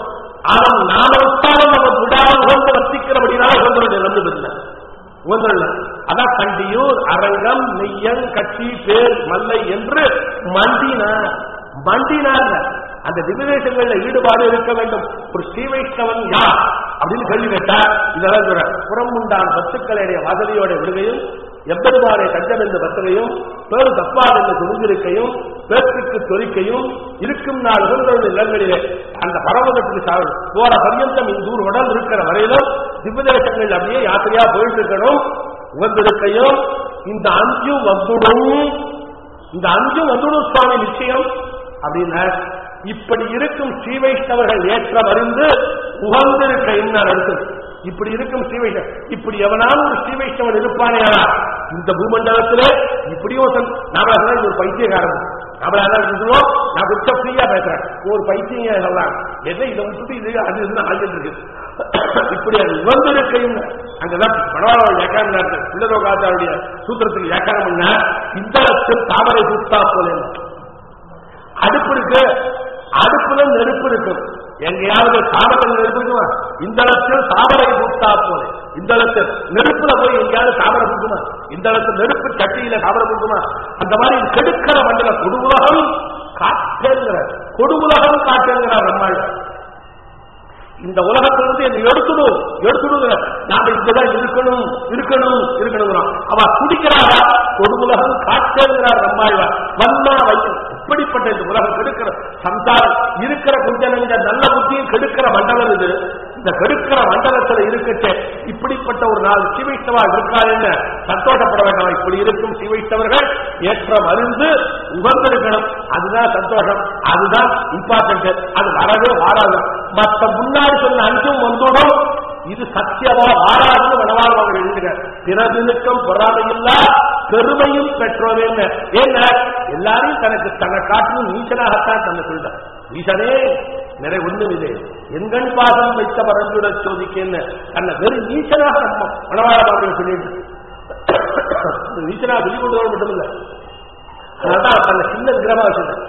அவன் நாம விட்டாலும் நம்ம விடாம உகந்து வர்த்திக்கிறபடினால உகந்தோட வந்து இல்லை உகந்தோட அதான் கண்டியூர் அரங்கம் நெய்யன் கட்சி பேர் மல்லை என்று மண்டின மண்டினார் அந்த திவ்யதேசங்கள்ல ஈடுபாடு இருக்க வேண்டும். ஒரு ஸ்ரீ வைஷ்ணவன் யார் அப்படின்னு கேள்வி கேட்டா இதெல்லாம் சொல்ற புறமுண்டான் பத்துக்களுடைய வசதியோட விடுகையும் எப்பெருமானை கஞ்சம் என்ற பத்தகையும் பேரு தப்பாது என்று துணிந்திருக்கையும் பேச்சுக்கு தொரிக்கையும் இருக்கும் நாள் உகந்தோட இடங்களிலே அந்த பரவதத்துக்கு சாவு. போற பரியந்தம் இந்த ஊர் உடல் இருக்கிற வரையிலும் திவ்யதேசங்கள் அப்படியே யாத்திரையா போயிட்டு இருக்கணும். உகந்திருக்கையும் இந்த அஞ்சும் வந்துடும். இந்த அஞ்சும் வந்துடும் சுவாமி நிச்சயம். அப்படின்னா இப்படி இருக்கும் ஸ்ரீ வைஷ்ணவர்கள் ஏற்றம் அறிந்து உகந்திருக்க என்ன நடந்தது இப்படி இருக்கும் ஸ்ரீ வைஷ்ணவ இப்படி எவனாலும் ஒரு ஸ்ரீ வைஷ்ணவன் இருப்பானே இந்த பூமண்டலத்திலே இப்படியும் ஒருத்தன் இது ஒரு பைத்தியக்காரன். நாம அதான் நான் விட்ட ஃப்ரீயா பேசுறேன். ஒரு பைத்தியம் எல்லாம் என்ன இதை விட்டுட்டு இது அது இதுன்னு ஆகிட்டு இருக்கு. இப்படி அது உகந்திருக்கையும் அங்கதான் மனவாள வியாக்கியானம் பிள்ளரோகாச்சாருடைய சூத்திரத்துக்கு வியாக்கியானம் என்ன இந்த தாமரை பூத்தா போல அடுப்பு இருக்கு. அடுப்புல நெருப்பு இருக்கும் எங்கேயாவது தாமரை நெருப்பு இருக்குமா? இந்த இடத்தில் தாமரை பூத்தா போல இந்த இடத்தில் நெருப்புல போய் எங்கேயாவது தாமரை பூக்குமா இந்த இடத்துல நெருப்பு சட்டியில தாமரை பூக்குமா அந்த மாதிரி கெடுக்கிற மண்டல கொடுவுலகம் காற்றேங்கிற கொடுவுலகம் காற்றேங்கிறார் நம்மாள் இந்த உலகத்திலிருந்து என்னை எடுத்துடும் எடுத்துடுங்கிற. நாம இங்கதான் இருக்கணும் இருக்கணும் இருக்கணுங்கிறோம் அவ கொடு உலகம் காற்றேங்கிறார் நம்மாழ்வார் வந்தா வைக்கும் இப்படிப்பட்ட இந்த உலகம் கெடுக்கிற சந்தாரம் இருக்கிற கொஞ்ச நல்ல புத்தியும் கெடுக்கிற மண்டலம் இது. இந்த கெடுக்கிற மண்டலத்தில் இருக்கட்டு இப்படிப்பட்ட ஒரு நாள் சீவைத்தவா என்ன? சந்தோஷப்பட வேண்டாம். இப்படி இருக்கும் சீவைத்தவர்கள் ஏற்ற மருந்து உகந்திருக்கணும். அதுதான் சந்தோஷம். அதுதான் இம்பார்ட்டன்ட் அது வரவே வாராது. மற்ற முன்னாடி சொன்ன அஞ்சும் வந்துடும் இது சத்தியமா வாராதுன்னு மனவாளம் அவங்க எழுதுங்க பிறதினுக்கம் பொறாமையில்லா பெருமையும் பெற்றோரேன்னு ஏன்னா எல்லாரையும் தனக்கு தன்னை காட்டிலும் நீச்சனாகத்தான் தன்னை சொல்ற ஈசனே நிறை ஒண்ணுமில்லை. எங்கள் பாதம் வைத்த பரஞ்சுட சோதிக்கேன்னு தன்னை வெறும் நீச்சனாக நம்ம மனவாளம் அவர்கள் சொல்லிட்டு நீச்சனாக வெளிக்கொண்டு வர மட்டும் இல்லை அதனால்தான் தன்னை சின்ன விக்கிரமா வச்சிருந்தேன்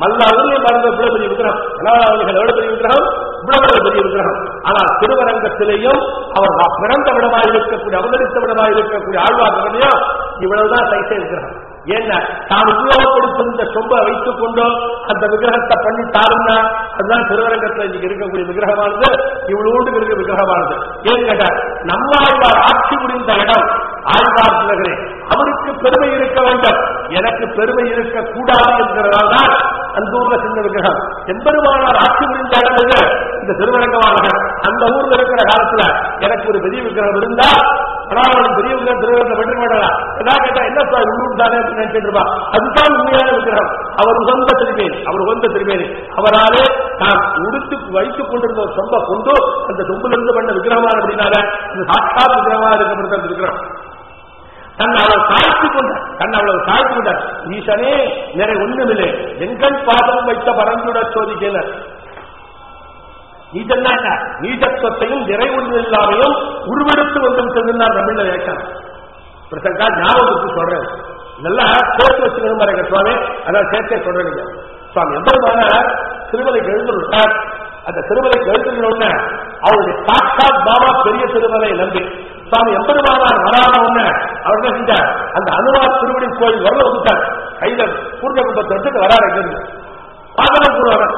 மல்ல ஊர்லயும் பாருங்க இவ்வளவு பெரிய விக்கிரகம். மனவாளர்கள் எவ்வளவு பெரிய விக்கிரகம்? இவ்வளவு பெரிய விக்கிரகம். ஆனால் திருவரங்கத்திலேயும் அவர் பிறந்த விடமாக இருக்கக்கூடிய அவதரித்த விடமாக இருக்கக்கூடிய ஆழ்வார் இவ்வளவுதான் சைசை விக்கிரகம். ஏன்னா தான் உபயோகப்படுத்திருந்த சொம்பை வைத்துக் கொண்டோ அந்த விக்கிரகத்தை பண்ணி தாருன்னா அதுதான் திருவரங்கத்தில் இன்னைக்கு இருக்கக்கூடிய விக்கிரகமானது இவ்வளோண்டு இருக்கிற விக்கிரகமானது. ஏன் நம்ம ஆழ்வார் ஆட்சி புரிந்த இடம் ஆழ்வார் நகரே அவருக்கு பெருமை இருக்க வேண்டும். எனக்கு பெருமை இருக்க கூடாது என்கிறதால் தான் அந்த ஊர்ல சின்ன விக்கிரகம். எம்பெருமானார் ஆட்சி புரிந்த இடம் இந்த திருவரங்கமான அந்த ஊர்ல இருக்கிற காலத்துல எனக்கு ஒரு பெரிய விக்கிரகம் இருந்தால் ஆனால் பெரியவங்க விக்கிரகம் திருவரங்கம் வெற்றி மாட்டாரா ஏதாவது கேட்டா என்ன சார் உள்ளூர்தானே நினைச்சிட்டு இருப்பா. அதுதான் உண்மையான விக்கிரகம். அவர் உகந்த திருமேனி. அவர் உகந்த திருமேனி. அவராலே நான் உடுத்து வைத்துக் கொண்டிருந்த ஒரு சொம்ப கொண்டு அந்த சொம்பிலிருந்து பண்ண விக்கிரகமான அப்படின்னால இந்த சாட்சாத் விக்கிரகமாக இருக்கப்படுத்த விக்கிரகம். தன்னை அவள் தாழ்த்து கொண்டார் தன்னை அவளை தாழ்த்து கொண்டார் ஈசனே வேற ஒண்ணுமில்லை. எங்கள் பாதம் வைத்த பரந்துட சோதிக்கிறார் நீச்சன்னா என்ன நீச்சத்துவத்தையும் நிறை உருவெடுத்து வந்து விட்டதுன்னா தமிழ்ல வியாக்கியம் பிரசங்கா ஞாபகத்துக்கு சொல்றேன். நல்லா சேர்த்து வச்சுக்கணும் பாருங்க சுவாமி. அதான் சேர்த்தே சொல்றீங்க சுவாமி எவ்வளவுமான திருமலைக்கு எழுந்துள்ளார் அந்த திருமலை எழுந்துள்ளோன்னு அவருடைய சாட்சாத் பாபா பெரிய திருமலை நம்பி. சுவாமி எம்பெருமானார் வராத உடனே அவர் என்ன செஞ்சார்? அந்த அனுமார் திருவடி கோயில் வரல வந்துட்டார். கையில பூர்ண கும்பத்தை எடுத்துட்டு வராரு இங்கிருந்து பாதகம்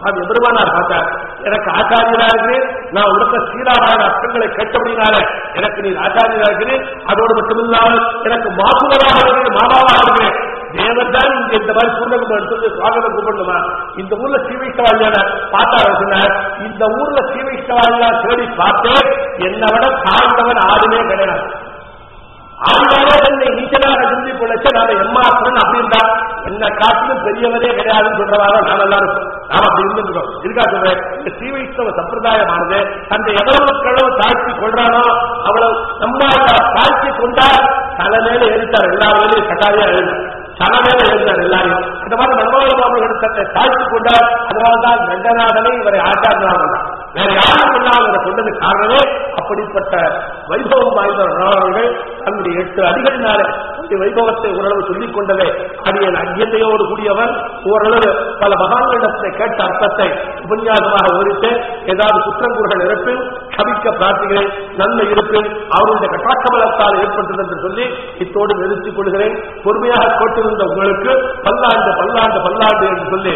அது சுவாமி பார்த்தார் எனக்கு ஆச்சாரியரா இருக்கிறேன் நான் உலக சீராராக அர்த்தங்களை கேட்டபடினால எனக்கு நீ ஆச்சாரியரா இருக்கிறேன் அதோடு மட்டுமில்லாமல் எனக்கு மாசுவராக இருக்கிறேன் மாமாவாக இருக்கிறேன் தேவர்தான் இங்க இந்த மாதிரி பூர்ணகும்பம் எடுத்து சுவாகதம் கூப்பிடணுமா இந்த ஊர்ல சீவைஷ்டவாளியான பார்த்தா சொன்னார் இந்த ஊர்ல சீவைஷ்டவாளியா தேடி பார்த்தேன் என்னை விட தாழ்ந்தவன் ஆளுமே கிடையாது. ஆழ்வாரே தன்னை நீச்சனாக சிந்தி பிழைச்ச நாம எம்மாத்திரன் அப்படி இருந்தா என்ன காட்டிலும் பெரியவரே கிடையாதுன்னு சொல்றவாங்க நான் எல்லாரும் நாம அப்படி இருந்துருக்கோம். இருக்கா சொல்றேன்? இந்த ஸ்ரீவைஷ்ணவ சம்பிரதாயமானது அந்த எவ்வளவு மக்களும் தாழ்த்தி கொள்றானோ அவ்வளவு நம்ம தாழ்த்தி கொண்டா தலை மேல எழுத்தார் எல்லா வேலையும் சகாரியா எழுந்தார் தலைமையில இருந்தார் எல்லாரும். அந்த இந்த மாதிரி மன்மோகன் பாபு எடுத்த தாழ்த்தி கொண்டார் அதனால்தான் ரங்கநாதனை இவரை ஆச்சாரனாக வேற யாரும் பண்ணால் இவரை கொண்டது காரணமே அப்படிப்பட்ட வைபவம் வாய்ந்த ரணவர்கள் தன்னுடைய எட்டு அடிகளினால வைபவத்தை ஓரளவு சொல்லிக் கொண்டதே. அடியன் அஜ்யத்தையோடு கூடியவர் ஓரளவு பல மகான்களிடத்தை கேட்ட அர்த்தத்தை உபன்யாசமாக ஓடித்து ஏதாவது குற்றங்கூறுகள் இருப்பில் கவிக்க பிரார்த்திக்கிறேன் நன்மை இருப்பில் அவருடைய கட்டாக்கமலத்தால் ஏற்பட்டது என்று சொல்லி இத்தோடு நிறுத்திக் கொள்கிறேன். பொறுமையாக இருந்த உங்களுக்கு பல்லாண்டு பல்லாண்டு பல்லாண்டு என்று சொல்லி